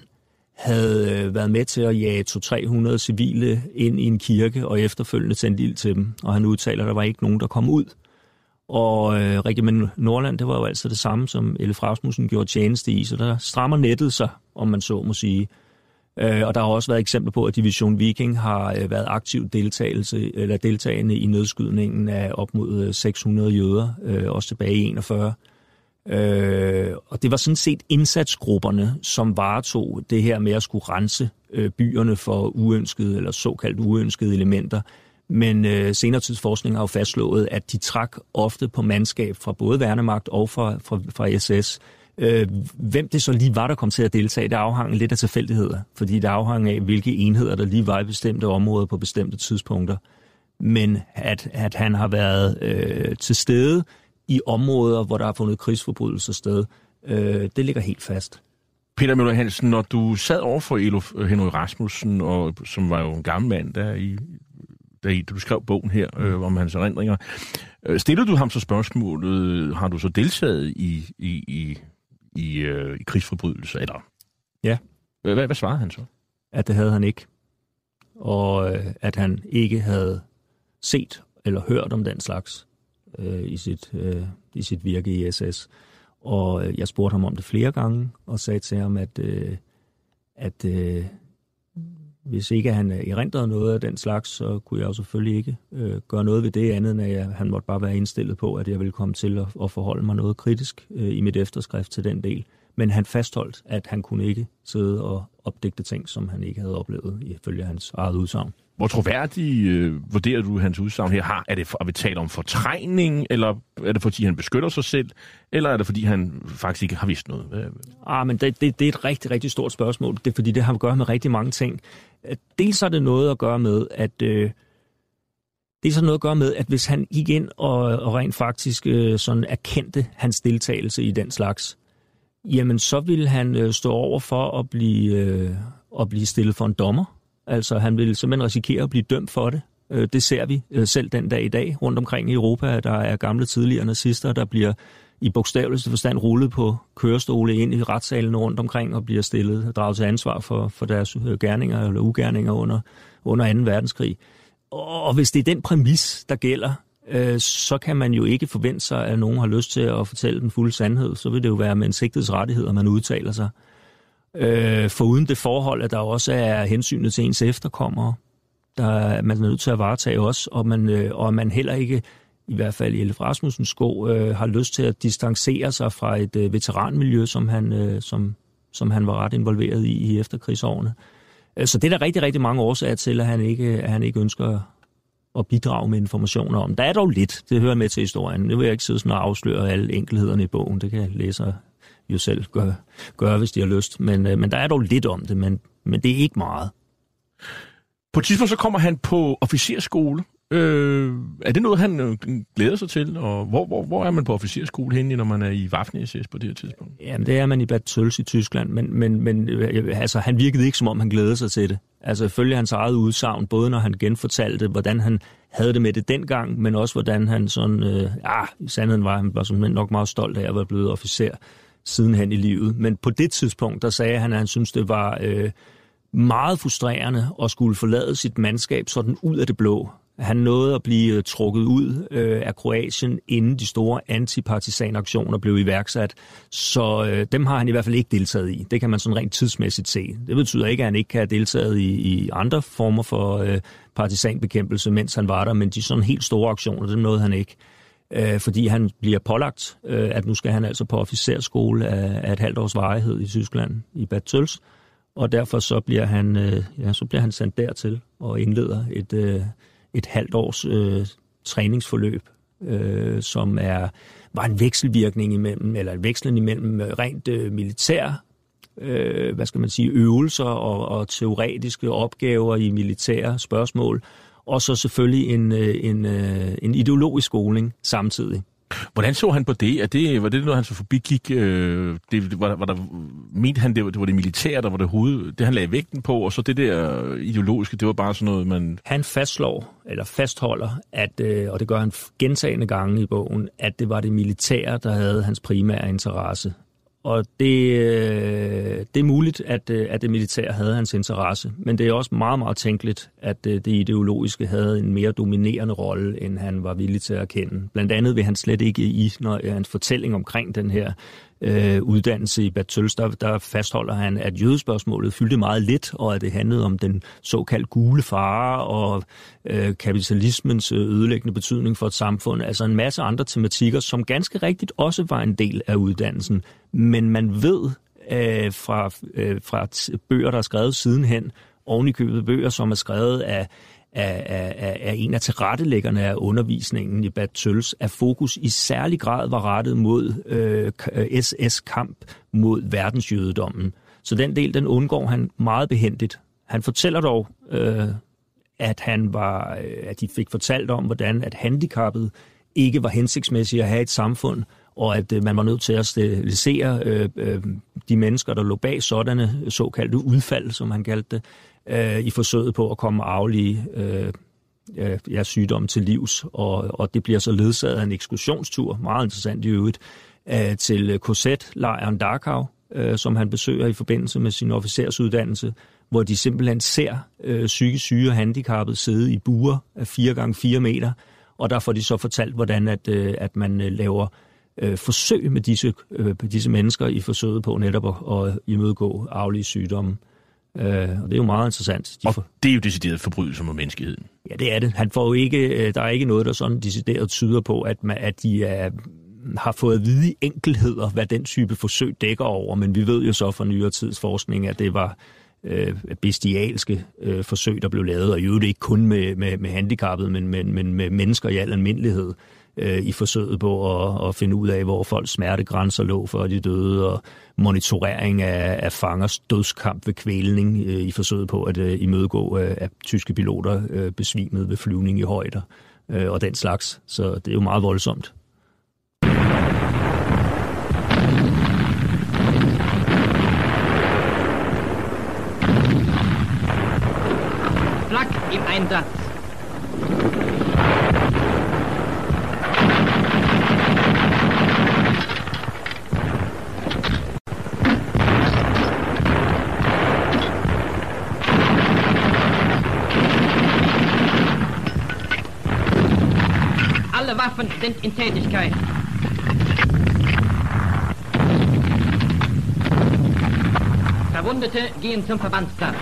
havde øh, været med til at jage 200-300 civile ind i en kirke og efterfølgende tændte ild til dem. Og han udtaler, at der var ikke nogen, der kom ud. Og øh, Regiment Nordland, det var jo altså det samme, som Elle Rasmussen gjorde tjeneste i, så der strammer nettet sig, om man så må sige. Øh, og der har også været eksempler på, at Division Viking har øh, været aktiv deltagelse, eller deltagende i nedskydningen af op mod øh, 600 jøder, øh, også tilbage i 41. Øh, og det var sådan set indsatsgrupperne, som varetog det her med at skulle rense øh, byerne for uønskede eller såkaldt uønskede elementer. Men øh, senere tids forskning har jo fastslået, at de trak ofte på mandskab fra både værnemagt og fra, fra, fra SS. Øh, hvem det så lige var, der kom til at deltage, det afhang lidt af tilfældigheder, fordi det afhang af, hvilke enheder, der lige var i bestemte områder på bestemte tidspunkter. Men at, at han har været øh, til stede i områder, hvor der har fundet krigsforbrydelser sted, øh, det ligger helt fast. Peter Møller Hansen, når du sad over for Elof øh, Henry Rasmussen, og, som var jo en gammel mand der i da, du skrev bogen her øh, om hans erindringer. Øh, stillede du ham så spørgsmålet, har du så deltaget i, i, i, i, øh, i krigsforbrydelser, eller? Ja. Hvad, hvad svarede han så? At det havde han ikke. Og øh, at han ikke havde set eller hørt om den slags øh, i, sit, øh, i sit virke i SS. Og øh, jeg spurgte ham om det flere gange, og sagde til ham, at, øh, at øh, hvis ikke han øh, erindrede noget af den slags, så kunne jeg jo selvfølgelig ikke øh, gøre noget ved det andet, end at jeg, han måtte bare være indstillet på, at jeg ville komme til at, at forholde mig noget kritisk øh, i mit efterskrift til den del. Men han fastholdt, at han kunne ikke sidde og opdægte ting, som han ikke havde oplevet, ifølge hans eget udsagn. Hvor troværdig øh, vurderer du hans udsagn her? Har, er det for, at vi taler om fortrængning, eller er det fordi, han beskytter sig selv, eller er det fordi, han faktisk ikke har vidst noget? Ah, men det, det, det er et rigtig, rigtig stort spørgsmål. Det er fordi, det har at gøre med rigtig mange ting. Dels har det noget at gøre med, at... Øh, det er så noget at gøre med, at hvis han gik ind og, og rent faktisk øh, sådan erkendte hans deltagelse i den slags, jamen så ville han øh, stå over for at blive, øh, at blive stillet for en dommer. Altså han ville simpelthen risikere at blive dømt for det. Øh, det ser vi øh, selv den dag i dag rundt omkring i Europa. Der er gamle tidligere nazister, der bliver i bogstaveligste forstand rullet på kørestole ind i retssalen rundt omkring og bliver stillet og draget til ansvar for, for deres øh, gerninger eller ugerninger under, under 2. verdenskrig. Og hvis det er den præmis, der gælder, øh, så kan man jo ikke forvente sig, at nogen har lyst til at fortælle den fulde sandhed. Så vil det jo være med en sigtets rettighed, at man udtaler sig. Øh, Øh, uden det forhold, at der også er hensynet til ens efterkommere, der man er nødt til at varetage også, og man, øh, og man heller ikke i hvert fald i Elf Rasmussens sko, øh, har lyst til at distancere sig fra et øh, veteranmiljø, som han, øh, som, som han var ret involveret i i efterkrigsårene. Så det er der rigtig, rigtig mange årsager til, at han ikke, at han ikke ønsker at bidrage med informationer om. Der er dog lidt, det hører med til historien. Nu vil jeg ikke sidde sådan og afsløre alle enkelhederne i bogen. Det kan læsere jo selv gøre, gøre hvis de har lyst. Men, øh, men der er dog lidt om det, men, men det er ikke meget. På et tidspunkt så kommer han på officerskole. Øh, er det noget, han øh, glæder sig til? Og hvor, hvor, hvor er man på officerskole henne, når man er i Waffen-SS på det her tidspunkt? Jamen, det er man i Bad Tøls i Tyskland, men, men, men øh, altså, han virkede ikke, som om han glædede sig til det. Altså, følge hans eget udsagn, både når han genfortalte, hvordan han havde det med det dengang, men også hvordan han sådan, øh, ja, i sandheden var han var som nok meget stolt af at være blevet officer sidenhen i livet. Men på det tidspunkt, der sagde han, at han synes det var øh, meget frustrerende at skulle forlade sit mandskab sådan ud af det blå. Han nåede at blive øh, trukket ud øh, af Kroatien, inden de store antipartisanaktioner blev iværksat. Så øh, dem har han i hvert fald ikke deltaget i. Det kan man sådan rent tidsmæssigt se. Det betyder ikke, at han ikke kan have deltaget i, i andre former for øh, partisanbekæmpelse, mens han var der, men de sådan helt store aktioner, det nåede han ikke. Øh, fordi han bliver pålagt, øh, at nu skal han altså på officerskole af, af et halvt års varighed i Tyskland, i Bad Tøls, og derfor så bliver han, øh, ja, så bliver han sendt dertil og indleder et... Øh, et halvt års øh, træningsforløb, øh, som er var en vekselvirkning imellem, eller en vekslen imellem øh, rent øh, militær, øh, hvad skal man sige, øvelser og, og teoretiske opgaver i militære spørgsmål, og så selvfølgelig en, øh, en, øh, en ideologisk skoling samtidig. Hvordan så han på det? Er det var det noget, han så forbigik? Øh, det, var, var der, mente han, det var, det var det militære, der var det hoved, det han lagde vægten på, og så det der ideologiske, det var bare sådan noget, man... Han fastslår, eller fastholder, at, øh, og det gør han gentagende gange i bogen, at det var det militære, der havde hans primære interesse. Og det, øh, det er muligt, at, øh, at det militære havde hans interesse, men det er også meget, meget tænkeligt, at øh, det ideologiske havde en mere dominerende rolle, end han var villig til at erkende. Blandt andet vil han slet ikke i, når hans fortælling omkring den her øh, uddannelse i Bad Tøls, der, der fastholder han, at jødespørgsmålet fyldte meget lidt, og at det handlede om den såkaldt gule fare og øh, kapitalismens øh, ødelæggende betydning for et samfund. Altså en masse andre tematikker, som ganske rigtigt også var en del af uddannelsen. Men man ved øh, fra, øh, fra bøger, der er skrevet sidenhen, ovenikøbet bøger, som er skrevet af af, af, af en af tilrettelæggerne af undervisningen i Bad Tøls, at fokus i særlig grad var rettet mod øh, øh SS-kamp mod verdensjødedommen. Så den del, den undgår han meget behendigt. Han fortæller dog, øh, at han var, øh, at de fik fortalt om, hvordan at handicappet ikke var hensigtsmæssigt at have et samfund, og at øh, man var nødt til at sterilisere øh, øh, de mennesker, der lå bag sådanne såkaldte udfald, som han kaldte det, øh, i forsøget på at komme aflige øh, øh ja, sygdomme til livs. Og, og det bliver så ledsaget af en ekskursionstur, meget interessant i øvrigt, øh, til KZ-lejren Dachau, øh, som han besøger i forbindelse med sin officersuddannelse, hvor de simpelthen ser øh, psykisk syge og handicappet sidde i buer af 4 gange 4 meter, og der får de så fortalt, hvordan at, øh, at man øh, laver øh, forsøg med disse, øh, disse mennesker i forsøget på netop at, at imødegå aflige sygdomme. Øh, og det er jo meget interessant. De og får... det er jo decideret forbrydelse mod menneskeheden. Ja, det er det. Han får jo ikke, øh, der er ikke noget, der sådan decideret tyder på, at, man, at de er, har fået at vide enkelheder, hvad den type forsøg dækker over. Men vi ved jo så fra nyere tids forskning, at det var øh, bestialske øh, forsøg, der blev lavet, og i øvrigt ikke kun med, med, med handicappet, men, men, men med mennesker i al almindelighed øh, i forsøget på at, at finde ud af, hvor folks smertegrænser lå, for de døde, og monitorering af, af fangers dødskamp ved kvælning øh, i forsøget på at øh, imødegå, øh, at tyske piloter øh, besvimede ved flyvning i højder øh, og den slags. Så det er jo meget voldsomt. Flak im Einsatz. Waffen sind in Tätigkeit. Verwundete gehen zum Verbandsplatz.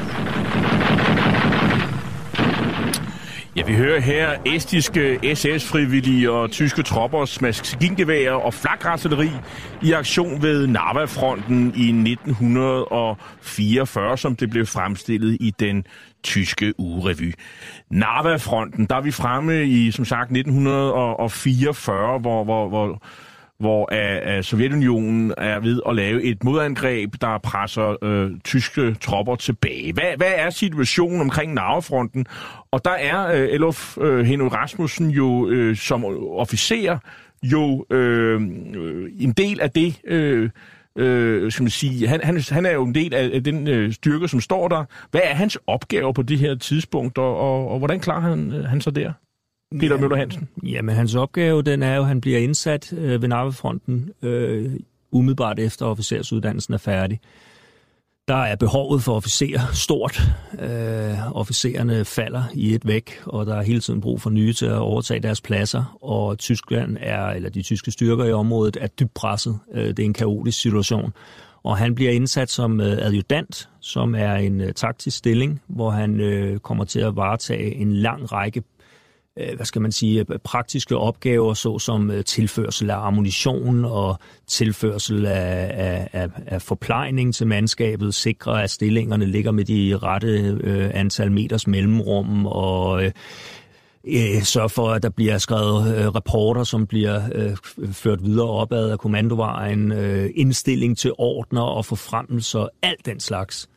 Ja, vi hører her estiske SS-frivillige og tyske troppers maskingeværer og flakrasseleri i aktion ved Narva-fronten i 1944, som det blev fremstillet i den tyske ugerevy. Narva-fronten, der er vi fremme i, som sagt, 1944, hvor, hvor, hvor hvor uh, uh, Sovjetunionen er ved at lave et modangreb, der presser uh, tyske tropper tilbage. Hvad, hvad er situationen omkring Narvefronten? Og der er uh, Elof uh, Henrik Rasmussen jo uh, som officer jo uh, en del af det... Uh, øh, skal man sige, han, han, han er jo en del af, den øh, styrke, som står der. Hvad er hans opgave på det her tidspunkt, og, og, og hvordan klarer han, øh, han sig der? Peter ja, Møller Hansen. Jamen, hans opgave, den er jo, at han bliver indsat øh, ved Narvefronten øh, umiddelbart efter officersuddannelsen er færdig. Der er behovet for officerer stort. Øh, officererne falder i et væk, og der er hele tiden brug for nye til at overtage deres pladser. Og Tyskland er, eller de tyske styrker i området, er dybt presset. Øh, det er en kaotisk situation. Og han bliver indsat som øh, adjudant, som er en øh, taktisk stilling, hvor han øh, kommer til at varetage en lang række Øh, hvad skal man sige, praktiske opgaver, såsom øh, tilførsel af ammunition og tilførsel af, af, af, af forplejning til mandskabet, sikre, at stillingerne ligger med de rette øh, antal meters mellemrum og øh, øh, sørge for, at der bliver skrevet øh, rapporter, som bliver øh, ført videre opad af kommandovejen, øh, indstilling til ordner og forfremmelser, alt den slags.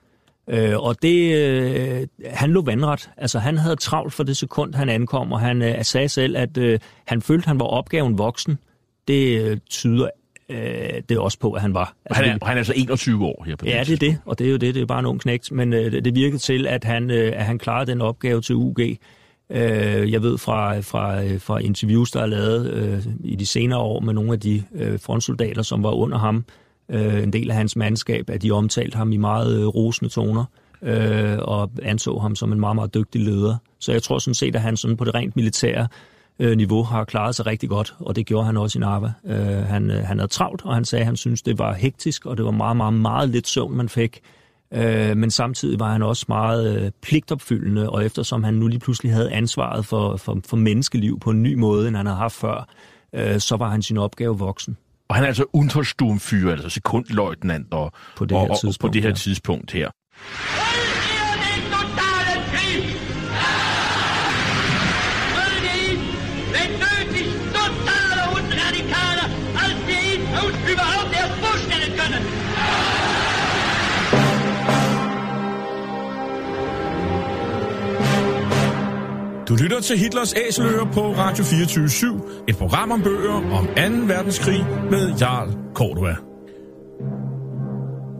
Øh, og det, øh, han lå vandret. Altså, han havde travlt for det sekund, han ankom, og han øh, sagde selv, at øh, han følte, han var opgaven voksen. Det øh, tyder øh, det også på, at han var. Altså, han, er, han er altså 21 år her på Ja, det er det, og det er jo det. Det er bare en ung knægt. Men øh, det virkede til, at han, øh, at han klarede den opgave til UG. Øh, jeg ved fra, fra, fra interviews, der er lavet øh, i de senere år med nogle af de øh, frontsoldater, som var under ham, øh, Øh, en del af hans mandskab, at de omtalte ham i meget øh, rosende toner øh, og anså ham som en meget, meget dygtig leder. Så jeg tror sådan set, at han sådan på det rent militære øh, niveau har klaret sig rigtig godt, og det gjorde han også i Narva. Øh, han, øh, han havde travlt, og han sagde, at han syntes, det var hektisk, og det var meget, meget, meget lidt søvn, man fik. Øh, men samtidig var han også meget øh, pligtopfyldende, og eftersom han nu lige pludselig havde ansvaret for, for, for menneskeliv på en ny måde, end han havde haft før, øh, så var han sin opgave voksen. Og han er altså Untersturmführer, altså sekundløjtnant og, på det her og, tidspunkt, og på det her ja. tidspunkt her. Du lytter til Hitlers Æseløer på Radio 24 et program om bøger om 2. verdenskrig med Jarl Cordua.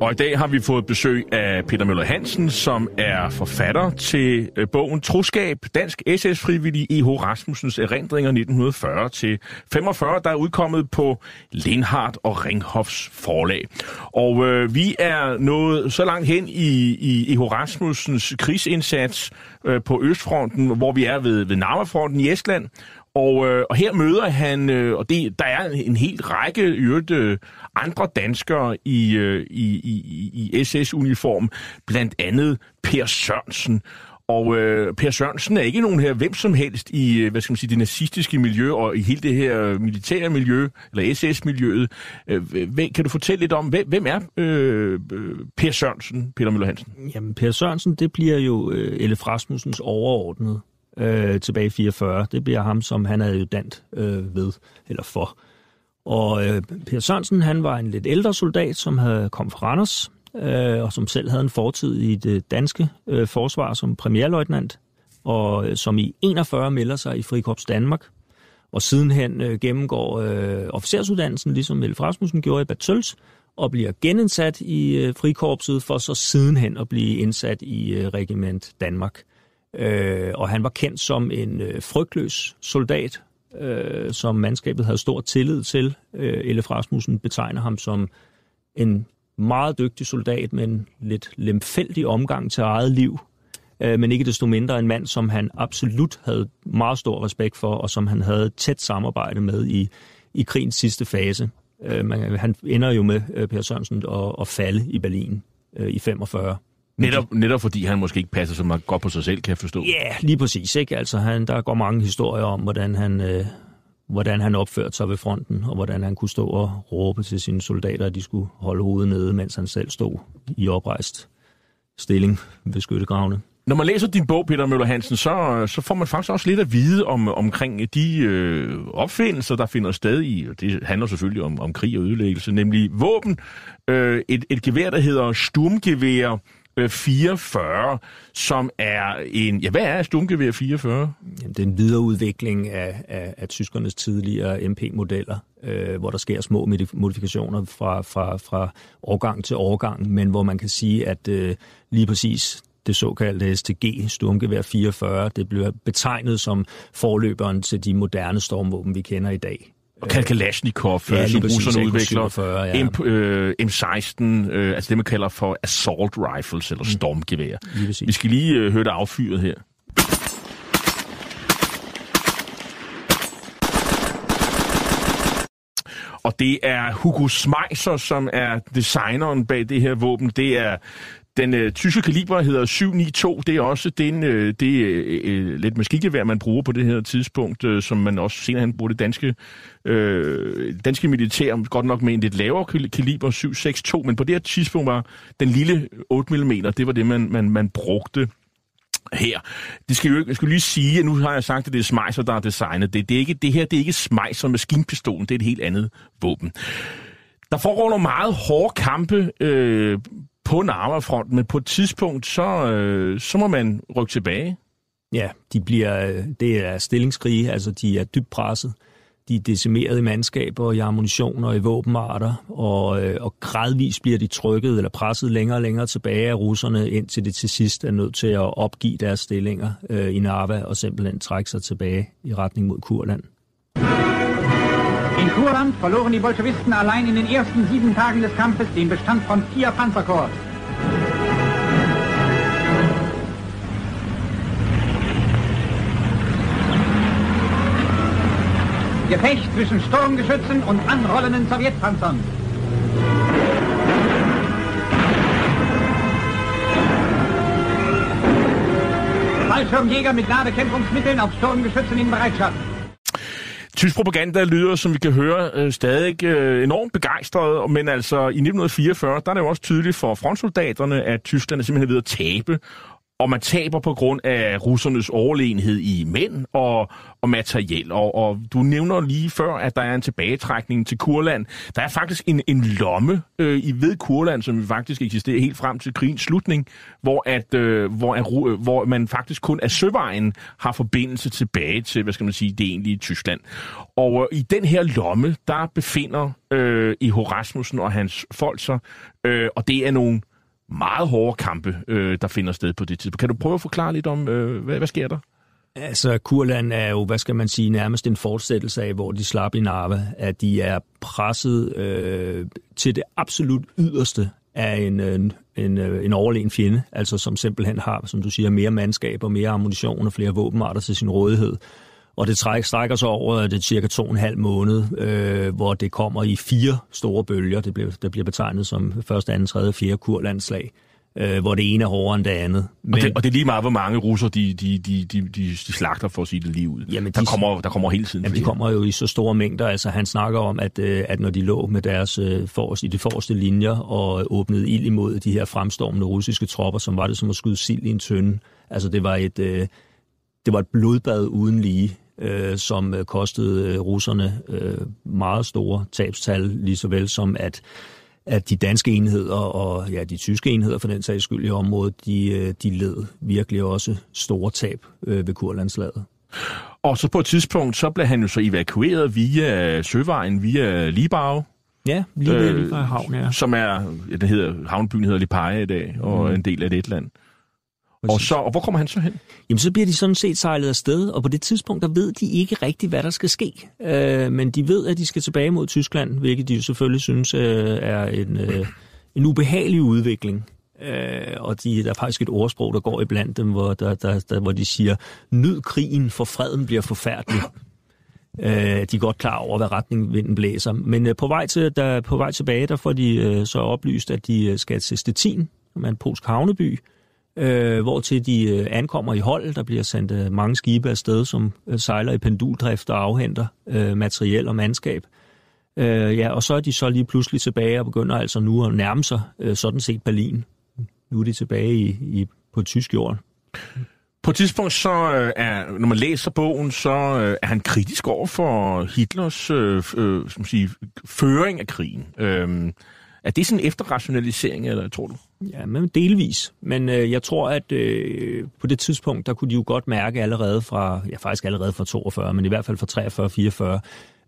Og i dag har vi fået besøg af Peter Møller Hansen, som er forfatter til øh, bogen Troskab, Dansk SS-frivillig E.H. Rasmussens erindringer 1940-45, der er udkommet på Lindhardt og Ringhofs forlag. Og øh, vi er nået så langt hen i, i E.H. Rasmussens krigsindsats øh, på Østfronten, hvor vi er ved, ved Narvafronten i Estland, og, øh, og her møder han, øh, og det, der er en, hel række øvrigt, øh, andre danskere i, øh, i, i, i SS-uniform, blandt andet Per Sørensen. Og øh, Per Sørensen er ikke nogen her hvem som helst i, øh, hvad skal man sige, det nazistiske miljø og i hele det her militære miljø, eller SS-miljøet. Øh, kan du fortælle lidt om, hvem, hvem er øh, Per Sørensen, Peter Møller Hansen? Jamen, Per Sørensen, det bliver jo øh, Elef Rasmussens overordnede øh, tilbage i 44. Det bliver ham, som han er adjudant øh, ved, eller for. Og øh, Per Sørensen, han var en lidt ældre soldat, som havde kommet fra Randers, øh, og som selv havde en fortid i det danske øh, forsvar som premierløjtnant, og øh, som i 41 melder sig i Frikorps Danmark, og sidenhen øh, gennemgår øh, officersuddannelsen, ligesom Mette Rasmussen gjorde i Batøls, og bliver genindsat i øh, frikorpset, for så sidenhen at blive indsat i øh, regiment Danmark. Øh, og han var kendt som en øh, frygtløs soldat, øh, som mandskabet havde stor tillid til. Øh, Elef Rasmussen betegner ham som en meget dygtig soldat med en lidt lemfældig omgang til eget liv, øh, men ikke desto mindre en mand, som han absolut havde meget stor respekt for, og som han havde tæt samarbejde med i, i krigens sidste fase. Øh, man, han ender jo med øh, Per Sørensen at, at falde i Berlin øh, i 45. Netop, netop fordi han måske ikke passer så meget godt på sig selv, kan jeg forstå. Ja, yeah, lige præcis. Ikke? Altså, han, der går mange historier om, hvordan han, øh, hvordan han opførte sig ved fronten, og hvordan han kunne stå og råbe til sine soldater, at de skulle holde hovedet nede, mens han selv stod i oprejst stilling ved skyttegravene. Når man læser din bog, Peter Møller Hansen, så, så får man faktisk også lidt at vide om, omkring de øh, opfindelser, der finder sted i, og det handler selvfølgelig om, om krig og ødelæggelse, nemlig våben. Øh, et, et gevær, der hedder Sturmgevær 44, som er en... Ja, hvad er Sturmgevær 44? Jamen, det er en videreudvikling af, af, af tyskernes tidligere MP-modeller, øh, hvor der sker små modifikationer fra, fra, fra årgang til årgang, men hvor man kan sige, at øh, lige præcis det såkaldte STG, Sturmgevær 44, det bliver betegnet som forløberen til de moderne stormvåben, vi kender i dag. Og Kalashnikov, ja, som russerne udvikler. 47, ja. M, øh, M16, øh, altså det man kalder for assault rifles, eller mm. stormgevær. Vi skal lige øh, høre det affyret her. Og det er Hugo Schmeisser, som er designeren bag det her våben. Det er den øh, tyske kaliber hedder 792. Det er også den, øh, det øh, øh, lidt maskingevær, man bruger på det her tidspunkt, øh, som man også senere hen bruger det danske, øh, danske militær, godt nok med en lidt lavere kaliber, 762, men på det her tidspunkt var den lille 8 mm, det var det, man, man, man brugte her. Det skal jo, jeg skulle lige sige, at nu har jeg sagt, at det er Smeiser, der har designet det. Det, er ikke, det her det er ikke Smeiser maskinpistolen, det er et helt andet våben. Der foregår nogle meget hårde kampe øh, på Narva-fronten, men på et tidspunkt, så, øh, så må man rykke tilbage. Ja, de bliver, øh, det er stillingskrige, altså de er dybt presset. De er decimeret i mandskaber, i ammunition og i våbenarter, og, øh, og gradvist bliver de trykket eller presset længere og længere tilbage af russerne, indtil det til sidst er nødt til at opgive deres stillinger øh, i Narva og simpelthen trække sig tilbage i retning mod Kurland. In Kurland verloren die Bolschewisten allein in den ersten sieben Tagen des Kampfes den Bestand von vier Panzerkorps. Gefecht zwischen Sturmgeschützen und anrollenden Sowjetpanzern. Fallschirmjäger mit Ladekämpfungsmitteln auf Sturmgeschützen in Bereitschaft. Tysk propaganda lyder, som vi kan høre, øh, stadig øh, enormt begejstret, men altså i 1944, der er det jo også tydeligt for frontsoldaterne, at Tyskland er simpelthen ved at tabe, og man taber på grund af russernes overlegenhed i mænd og, og materiel. Og, og du nævner lige før, at der er en tilbagetrækning til Kurland. Der er faktisk en, en lomme øh, i ved Kurland, som faktisk eksisterer helt frem til krigens slutning, hvor, at, øh, hvor, at, øh, hvor man faktisk kun af søvejen har forbindelse tilbage til, hvad skal man sige, det egentlige Tyskland. Og øh, i den her lomme, der befinder øh, I Horasmussen og hans folk sig, øh, og det er nogle meget hårde kampe, øh, der finder sted på det tidspunkt. Kan du prøve at forklare lidt om, øh, hvad, hvad sker der? Altså, Kurland er jo, hvad skal man sige, nærmest en fortsættelse af, hvor de slap i Narva, at de er presset øh, til det absolut yderste af en, øh, en, en, en overlegen fjende, altså som simpelthen har, som du siger, mere mandskab og mere ammunition og flere våbenarter til sin rådighed. Og det strækker sig over det cirka to og en halv måned, øh, hvor det kommer i fire store bølger. Det bliver, det bliver betegnet som første, anden, tredje, fjerde kurlandslag øh, hvor det ene er hårdere end det andet. Men, og, det, og det er lige meget, hvor mange russer de, de, de, de, de, slagter for at sige det lige ud. Jamen, der, de, kommer, der kommer hele tiden jamen, de kommer jo i så store mængder. Altså, han snakker om, at, øh, at når de lå med deres øh, forrest, i de forreste linjer og åbnede ild imod de her fremstormende russiske tropper, som var det som at skyde sild i en tønde. Altså, det var et, øh, det var et blodbad uden lige øh, som øh, kostede øh, russerne øh, meget store tabstal, lige så vel som at at de danske enheder og ja, de tyske enheder for den sags skyld i området, de, øh, de led virkelig også store tab øh, ved Kurlandslaget. Og så på et tidspunkt, så blev han jo så evakueret via søvejen, via Libau. Ja, lige ved øh, havn, ja. Som er, ja, det hedder, havnbyen hedder Lipaje i dag, og mm. en del af det land. Og, så, og hvor kommer han så hen? Jamen, så bliver de sådan set sejlet afsted, og på det tidspunkt, der ved de ikke rigtigt, hvad der skal ske. Øh, men de ved, at de skal tilbage mod Tyskland, hvilket de jo selvfølgelig synes øh, er en, øh, en ubehagelig udvikling. Øh, og de, der er faktisk et ordsprog, der går iblandt dem, hvor, der, der, der, hvor de siger, nyd krigen, for freden bliver forfærdelig. Øh, de er godt klar over, hvad retning vinden blæser. Men øh, på, vej til, der, på vej tilbage, der får de øh, så oplyst, at de øh, skal til Stettin, som er en polsk havneby, øh, hvor til de øh, ankommer i hold. Der bliver sendt øh, mange skibe afsted, som øh, sejler i penduldrift og afhenter øh, materiel og mandskab. Øh, ja, og så er de så lige pludselig tilbage og begynder altså nu at nærme sig øh, sådan set Berlin. Nu er de tilbage i, i, på tysk jord. På et tidspunkt, så øh, er, når man læser bogen, så øh, er han kritisk over for Hitlers øh, øh, som sige, føring af krigen. Øh, er det sådan en efterrationalisering, eller tror du? Ja, men delvis. Men øh, jeg tror, at øh, på det tidspunkt, der kunne de jo godt mærke allerede fra, ja faktisk allerede fra 42, men i hvert fald fra 43-44,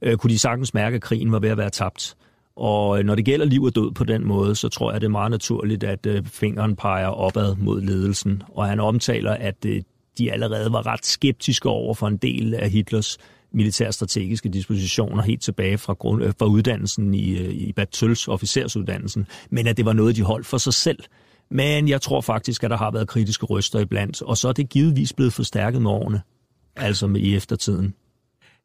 øh, kunne de sagtens mærke, at krigen var ved at være tabt. Og øh, når det gælder liv og død på den måde, så tror jeg, det er meget naturligt, at øh, fingeren peger opad mod ledelsen. Og han omtaler, at øh, de allerede var ret skeptiske over for en del af Hitlers militærstrategiske dispositioner helt tilbage fra, grund, øh, fra uddannelsen i, øh, i Battøls officersuddannelsen, men at det var noget, de holdt for sig selv. Men jeg tror faktisk, at der har været kritiske røster iblandt, og så er det givetvis blevet forstærket med årene, altså med i eftertiden.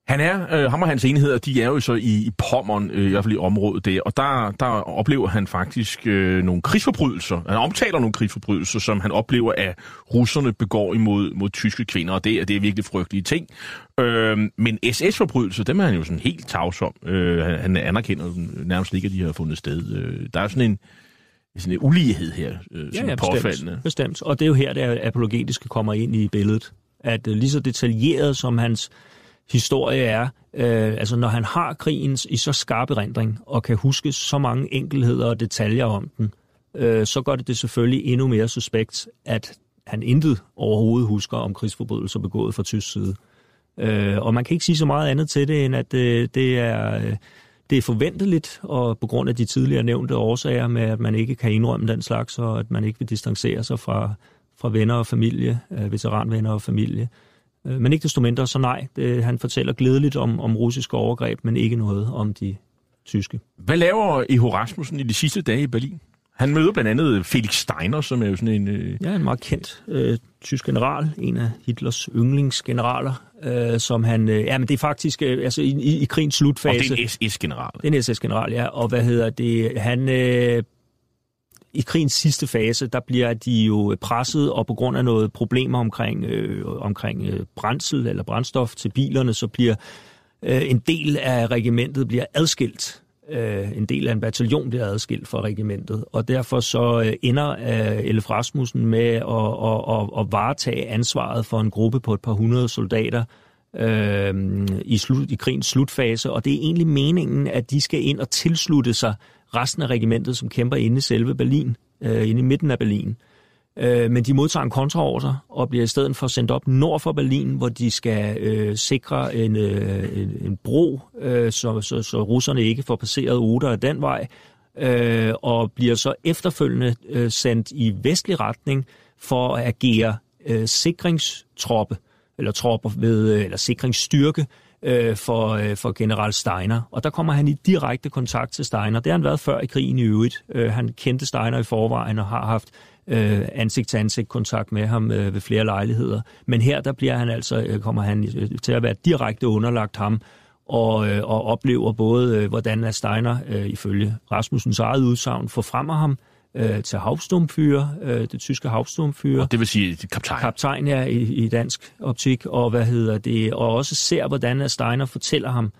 Han er, øh, ham og hans enheder, de er jo så i, i Pommern, øh, i hvert fald i området der, og der, der oplever han faktisk øh, nogle krigsforbrydelser. Han omtaler nogle krigsforbrydelser, som han oplever, at russerne begår imod mod tyske kvinder, og det, det er virkelig frygtelige ting. Øh, men SS-forbrydelser, dem er han jo sådan helt tavs om. Øh, han, han anerkender nærmest ikke, at de har fundet sted. Øh, der er sådan en, sådan en ulighed her, øh, som ja, ja, er påfaldende. Bestemt, bestemt. Og det er jo her, der apologetiske kommer ind i billedet. At øh, lige så detaljeret som hans historie er, øh, altså når han har krigen i så skarp erindring, og kan huske så mange enkelheder og detaljer om den, øh, så gør det det selvfølgelig endnu mere suspekt, at han intet overhovedet husker om krigsforbrydelser begået fra tysk side. Øh, og man kan ikke sige så meget andet til det, end at øh, det er... Øh, det er forventeligt, og på grund af de tidligere nævnte årsager med, at man ikke kan indrømme den slags, og at man ikke vil distancere sig fra, fra venner og familie, øh, veteranvenner og familie, Øh, men ikke desto mindre, så nej, det, han fortæller glædeligt om, om russiske overgreb, men ikke noget om de tyske. Hvad laver Eho Rasmussen i de sidste dage i Berlin? Han møder blandt andet Felix Steiner, som er jo sådan en... Øh... Ja, en meget kendt øh, tysk general, en af Hitlers yndlingsgeneraler, øh, som han... Øh, ja, men det er faktisk øh, altså i, i, i krigens slutfase... Og det er en SS-general. Det er en SS-general, ja. Og hvad hedder det? Han øh, i krigens sidste fase, der bliver de jo presset, og på grund af noget problemer omkring, øh, omkring øh, brændsel eller brændstof til bilerne, så bliver øh, en del af regimentet bliver adskilt. Øh, en del af en bataljon bliver adskilt fra regimentet, og derfor så øh, ender øh, Elf Rasmussen med at, at, at, at varetage ansvaret for en gruppe på et par hundrede soldater, øh, øh, i, slut, i krigens slutfase, og det er egentlig meningen, at de skal ind og tilslutte sig resten af regimentet, som kæmper inde i selve Berlin, øh, inde i midten af Berlin. Øh, men de modtager en kontraordre og bliver i stedet for sendt op nord for Berlin, hvor de skal øh, sikre en, øh, en, en bro, øh, så, så, så russerne ikke får passeret Oder af den vej, øh, og bliver så efterfølgende øh, sendt i vestlig retning for at agere øh, sikringstroppe, eller tropper ved, øh, eller sikringsstyrke øh, for, øh, for general Steiner. Og der kommer han i direkte kontakt til Steiner. Det har han været før i krigen i øvrigt. Øh, han kendte Steiner i forvejen og har haft øh, ansigt-til-ansigt kontakt med ham øh, ved flere lejligheder. Men her der bliver han altså, øh, kommer han øh, til at være direkte underlagt ham, og, øh, og oplever både, øh, hvordan Steiner øh, ifølge Rasmussens eget udsagn forfremmer ham, øh, til havstumfyre, øh, det tyske havstumfyre. Og det vil sige kaptajn. Kaptajn er i, i dansk optik, og hvad hedder det, og også ser, hvordan Steiner fortæller ham,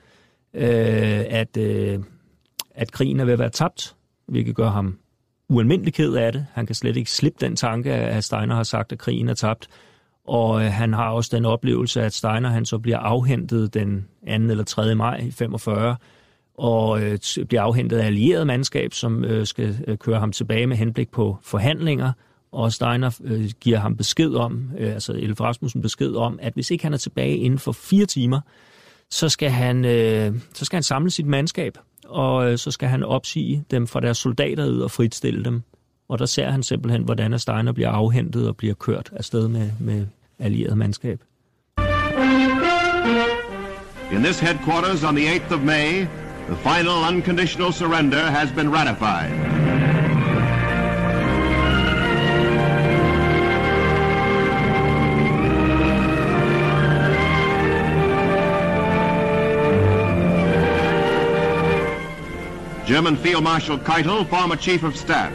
øh, at, øh, at krigen er ved at være tabt, hvilket gør ham ualmindelig ked af det. Han kan slet ikke slippe den tanke, at Steiner har sagt, at krigen er tabt. Og øh, han har også den oplevelse, at Steiner han så bliver afhentet den 2. eller 3. maj i 45, og øh, bliver afhentet af allieret mandskab, som øh, skal øh, køre ham tilbage med henblik på forhandlinger. Og Steiner øh, giver ham besked om, øh, altså Elf Rasmussen besked om, at hvis ikke han er tilbage inden for fire timer, så skal han, øh, så skal han samle sit mandskab, og øh, så skal han opsige dem fra deres soldater og fritstille dem. Og der ser han simpelthen, hvordan Steiner bliver afhentet og bliver kørt afsted med, med allieret mandskab. In this headquarters on the 8th of May, The final unconditional surrender has been ratified. German Field Marshal Keitel, former Chief of Staff.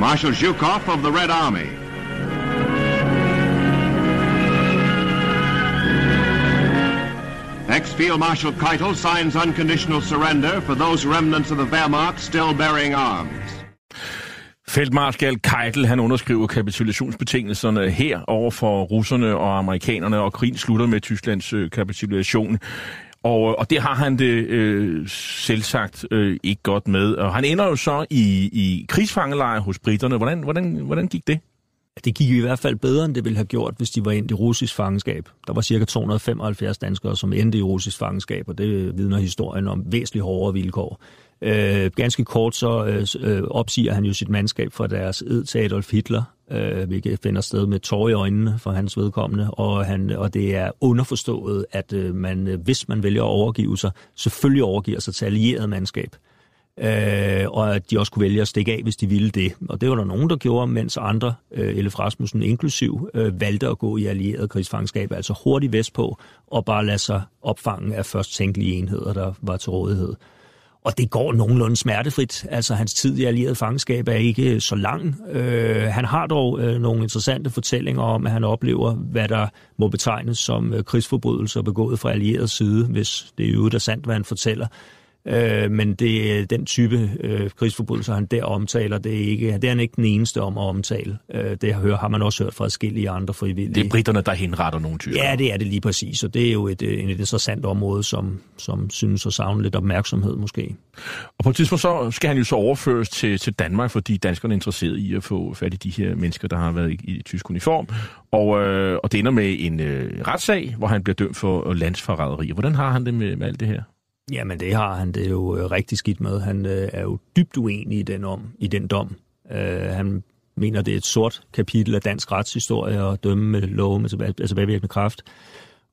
Marshal Zhukov of the Red Army. Ex-Field Marshal Keitel signs unconditional surrender for those remnants of the Wehrmacht still bearing arms. Feltmarskal Keitel, han underskriver kapitulationsbetingelserne her over for russerne og amerikanerne, og krigen slutter med Tysklands øh, kapitulation. Og, øh, og det har han det øh, selvsagt øh, ikke godt med. Og han ender jo så i, i krigsfangelejre hos britterne. Hvordan, hvordan, hvordan gik det? Det gik i hvert fald bedre, end det ville have gjort, hvis de var endt i russisk fangenskab. Der var cirka 275 danskere, som endte i russisk fangenskab, og det vidner historien om væsentligt hårdere vilkår. Øh, ganske kort så øh, øh opsiger han jo sit mandskab fra deres ed til Adolf Hitler, øh, hvilket finder sted med tår i øjnene for hans vedkommende, og, han, og det er underforstået, at øh, man, øh, hvis man vælger at overgive sig, selvfølgelig overgiver sig til allieret mandskab. Øh, og at de også kunne vælge at stikke af, hvis de ville det. Og det var der nogen, der gjorde, mens andre, øh, Elef Rasmussen inklusiv, øh, valgte at gå i allieret krigsfangenskab, altså hurtigt vestpå, og bare lade sig opfange af først tænkelige enheder, der var til rådighed. Og det går nogenlunde smertefrit. Altså, hans tid i allieret fangenskab er ikke øh, så lang. Øh, han har dog øh, nogle interessante fortællinger om, at han oplever, hvad der må betegnes som øh, krigsforbrydelser begået fra allieret side, hvis det er jo er sandt, hvad han fortæller. Øh, men det er den type øh, krigsforbrydelser, han der omtaler, det er, ikke, det er han ikke den eneste om at omtale. Øh, det har, har man også hørt fra forskellige andre frivillige. Det er britterne, der henretter nogle typer. Ja, det er det lige præcis, og det er jo et, øh, et interessant område, som, som synes at savne lidt opmærksomhed måske. Og på et tidspunkt så skal han jo så overføres til, til Danmark, fordi danskerne er interesseret i at få fat i de her mennesker, der har været i, i tysk uniform. Og, øh, og det ender med en øh, retssag, hvor han bliver dømt for landsforræderi. Hvordan har han det med, med alt det her? Jamen, det har han det er jo øh, rigtig skidt med. Han øh, er jo dybt uenig i den, om, i den dom. Øh, han mener, det er et sort kapitel af dansk retshistorie at dømme med love med tilbagevirkende altså kraft.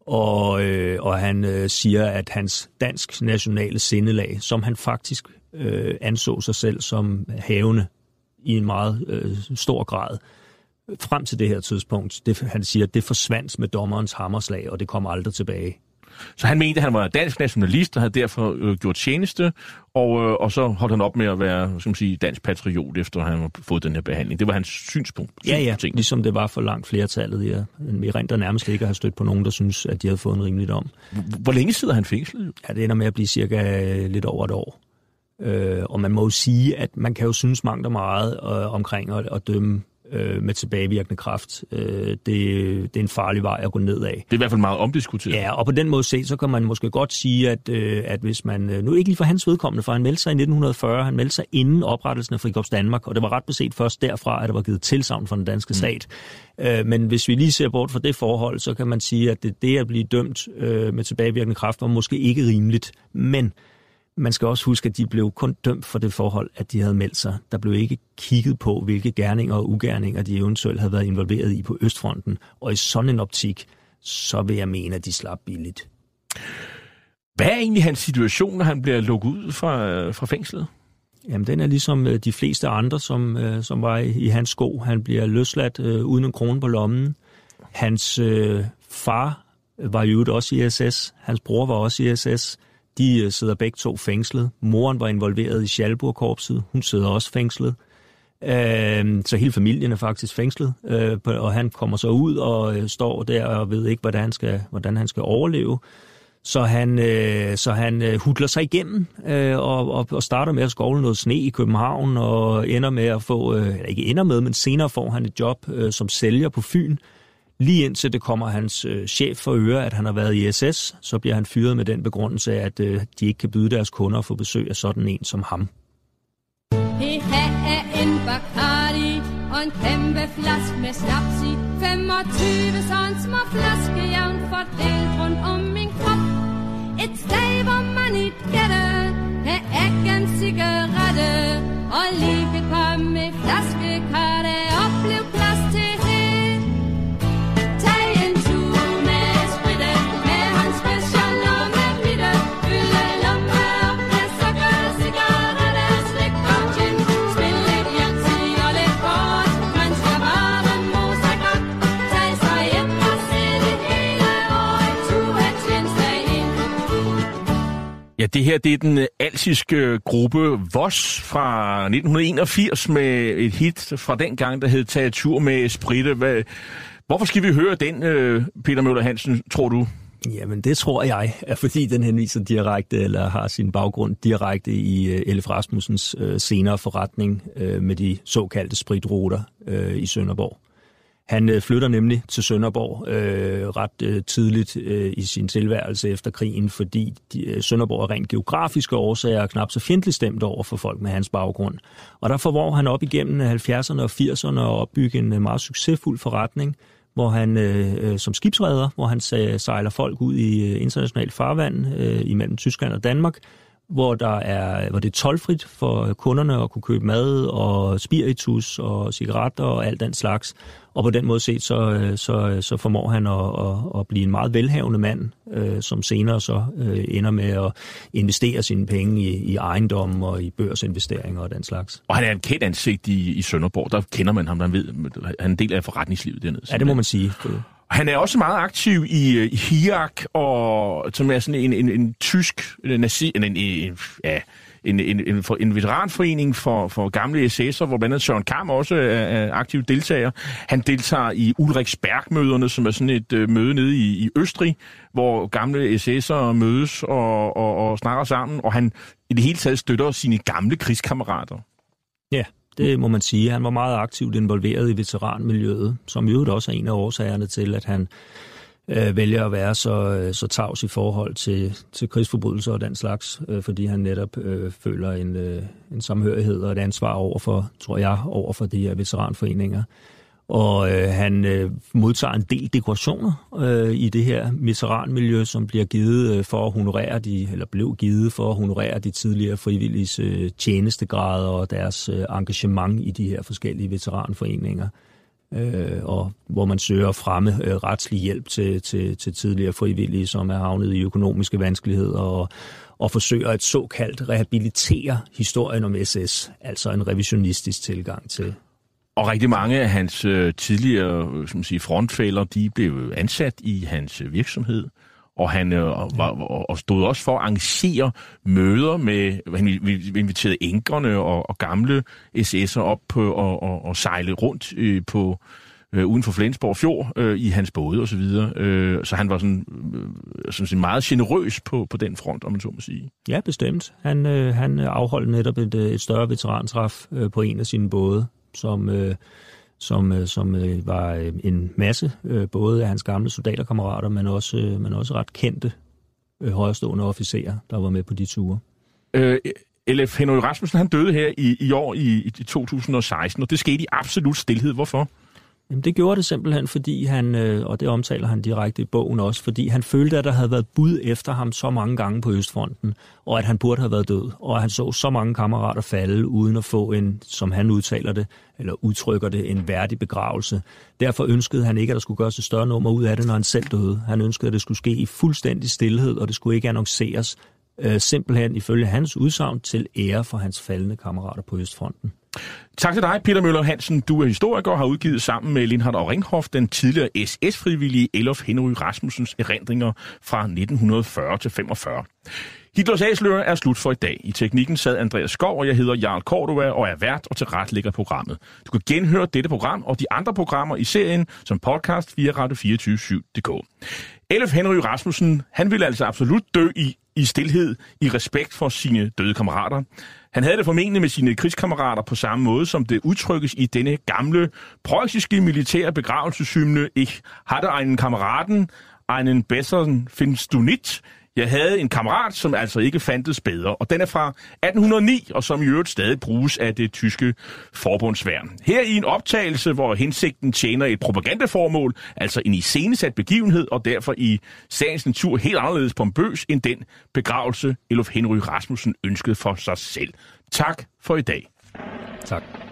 Og, øh, og han øh, siger, at hans dansk nationale sindelag, som han faktisk øh, anså sig selv som havende i en meget øh, stor grad, frem til det her tidspunkt, det, han siger, at det forsvandt med dommerens hammerslag, og det kommer aldrig tilbage. Så han mente, at han var dansk nationalist og havde derfor øh, gjort tjeneste, og, øh, og så holdt han op med at være som sige, dansk patriot, efter han har fået den her behandling. Det var hans synspunkt. Ja, ja, ting. ligesom det var for langt flertallet. Ja. Vi rent nærmest ikke har stødt på nogen, der synes, at de havde fået en rimelig dom. Hvor længe sidder han fængslet? Ja, det ender med at blive cirka øh, lidt over et år. Øh, og man må jo sige, at man kan jo synes mangt og meget øh, omkring at, at dømme øh, med tilbagevirkende kraft. Øh, det, det er en farlig vej at gå ned af. Det er i hvert fald meget omdiskuteret. Ja, og på den måde set, så kan man måske godt sige, at, øh, at hvis man, øh, nu ikke lige for hans vedkommende, for han meldte sig i 1940, han meldte sig inden oprettelsen af Frikorps Danmark, og det var ret beset først derfra, at der var givet tilsavn fra den danske mm. stat. Øh, men hvis vi lige ser bort fra det forhold, så kan man sige, at det, det at blive dømt øh, med tilbagevirkende kraft var måske ikke rimeligt, men man skal også huske, at de blev kun dømt for det forhold, at de havde meldt sig. Der blev ikke kigget på, hvilke gerninger og ugerninger de eventuelt havde været involveret i på Østfronten. Og i sådan en optik, så vil jeg mene, at de slap billigt. Hvad er egentlig hans situation, når han bliver lukket ud fra, fra fængslet? Jamen, den er ligesom øh, de fleste andre, som, øh, som var i, hans sko. Han bliver løsladt øh, uden en krone på lommen. Hans øh, far var jo også i SS. Hans bror var også i SS. De øh, sidder begge to fængslet. Moren var involveret i Schalburg-korpset. Hun sidder også fængslet. Øh, så hele familien er faktisk fængslet, øh, og han kommer så ud og øh, står der og ved ikke, hvordan han skal, hvordan han skal overleve. Så han, øh, så han øh, hudler sig igennem øh, og, og, og starter med at skovle noget sne i København og ender med at få, øh, eller ikke ender med, men senere får han et job øh, som sælger på Fyn Lige indtil det kommer hans øh, chef for øre, at han har været i SS, så bliver han fyret med den begrundelse, at øh, de ikke kan byde deres kunder at få besøg af sådan en som ham. He er en Bacardi og en kæmpe flaske med snaps i. 25 sådan små flaskejævn fordelt rundt om min krop. Et sted, hvor man ikke gætte, er ikke en cigarette. Og lige kan komme med flaskekarte Ja, det her det er den øh, alsiske øh, gruppe Voss fra 1981 med et hit fra den gang, der hed Tag tur med Spritte. Hvad, hvorfor skal vi høre den, øh, Peter Møller Hansen, tror du? Jamen, det tror jeg, er fordi den henviser direkte, eller har sin baggrund direkte i uh, Elif Rasmussens uh, senere forretning uh, med de såkaldte spritruter i Sønderborg. Han øh, flytter nemlig til Sønderborg øh, ret øh, tidligt øh, i sin tilværelse efter krigen, fordi de, øh, Sønderborg er rent geografiske årsager er knap så fjendtligt stemt over for folk med hans baggrund. Og der formår han op igennem 70'erne og 80'erne at opbygge en øh, meget succesfuld forretning, hvor han øh, øh som skibsredder, hvor han sejler folk ud i øh, international internationalt farvand øh, imellem Tyskland og Danmark, hvor, der er, hvor det er tolvfrit for kunderne at kunne købe mad og spiritus og cigaretter og alt den slags. Og på den måde set, så, øh, så, så formår han at, at, at blive en meget velhavende mand, øh, som senere så øh, ender med at investere sine penge i, i ejendom og i børsinvesteringer og den slags. Og han er en kendt ansigt i, i Sønderborg. Der kender man ham, der ved, han er en del af forretningslivet dernede. Ja, det må man sige. Han er også meget aktiv i, øh, i HIAC, og, som er sådan en, en, en tysk øh, nazi, en, en, en, ja, en, en, en, en veteranforening for, for gamle SS'er, hvor blandt andet Søren Kam også er, er aktiv deltager. Han deltager i Ulriksberg-møderne, som er sådan et øh, møde nede i, i Østrig, hvor gamle SS'er mødes og, og, og snakker sammen, og han i det hele taget støtter sine gamle krigskammerater. Ja, det må man sige. Han var meget aktivt involveret i veteranmiljøet, som jo også er en af årsagerne til, at han øh, vælger at være så, øh, så tavs i forhold til, til krigsforbrydelser og den slags, øh, fordi han netop øh, føler en, øh, en samhørighed og et ansvar over for, tror jeg, over for de her veteranforeninger. Og øh, han øh, modtager en del dekorationer øh, i det her veteranmiljø, som bliver givet øh, for at honorere de, eller blev givet for at honorere de tidligere frivillige øh, tjenestegrader og deres øh, engagement i de her forskellige veteranforeninger øh, og hvor man søger at fremme øh, retslig hjælp til, til, til tidligere frivillige, som er havnet i økonomiske vanskeligheder, og, og forsøger at såkaldt rehabilitere historien om SS, altså en revisionistisk tilgang til. Og rigtig mange af hans øh, tidligere som sige, frontfælder, de blev ansat i hans øh, virksomhed og han øh, var, og stod også for at arrangere møder med, han inviterede enkerne og, og gamle SS'er op på og, og, og sejle rundt øh, på øh, uden for Flensborg Fjord øh, i hans både og så videre. Øh, så han var sådan, øh, sådan meget generøs på, på den front, om man så må sige. Ja, bestemt. Han, øh, han afholdt netop et, øh, et større veterantræf øh, på en af sine både, som... Øh, som, øh, som øh, var øh, en masse, øh, både af hans gamle soldaterkammerater, men også, øh, men også ret kendte højrestående officerer, der var med på de ture. Øh, LF Henry Rasmussen, han døde her i, i år i, i 2016, og det skete i absolut stillhed. Hvorfor? Jamen, det gjorde det simpelthen, fordi han, øh, og det omtaler han direkte i bogen også, fordi han følte, at der havde været bud efter ham så mange gange på Østfronten, og at han burde have været død, og at han så så mange kammerater falde, uden at få en, som han udtaler det, eller udtrykker det, en værdig begravelse. Derfor ønskede han ikke, at der skulle gøres et større nummer ud af det, når han selv døde. Han ønskede, at det skulle ske i fuldstændig stillhed, og det skulle ikke annonceres, øh, simpelthen ifølge hans udsagn til ære for hans faldende kammerater på Østfronten. Tak til dig, Peter Møller Hansen. Du er historiker og har udgivet sammen med Lindhardt og Ringhoff den tidligere SS-frivillige Elof Henry Rasmussens erindringer fra 1940 til 45. Hitlers Aslør er slut for i dag. I teknikken sad Andreas Skov, og jeg hedder Jarl Cordova og er vært og tilrettelægger programmet. Du kan genhøre dette program og de andre programmer i serien som podcast via radio247.dk. Elef Henry Rasmussen, han ville altså absolut dø i, i stillhed, i respekt for sine døde kammerater. Han havde det formentlig med sine krigskammerater på samme måde, som det udtrykkes i denne gamle preussiske militære begravelseshymne Ich hatte einen Kameraden, einen besseren findest du nicht, jeg havde en kammerat, som altså ikke fandtes bedre, og den er fra 1809, og som i øvrigt stadig bruges af det tyske forbundsværn. Her i en optagelse, hvor hensigten tjener et propagandaformål, altså en iscenesat begivenhed, og derfor i sagens natur helt anderledes pompøs end den begravelse, Elof Henry Rasmussen ønskede for sig selv. Tak for i dag. Tak.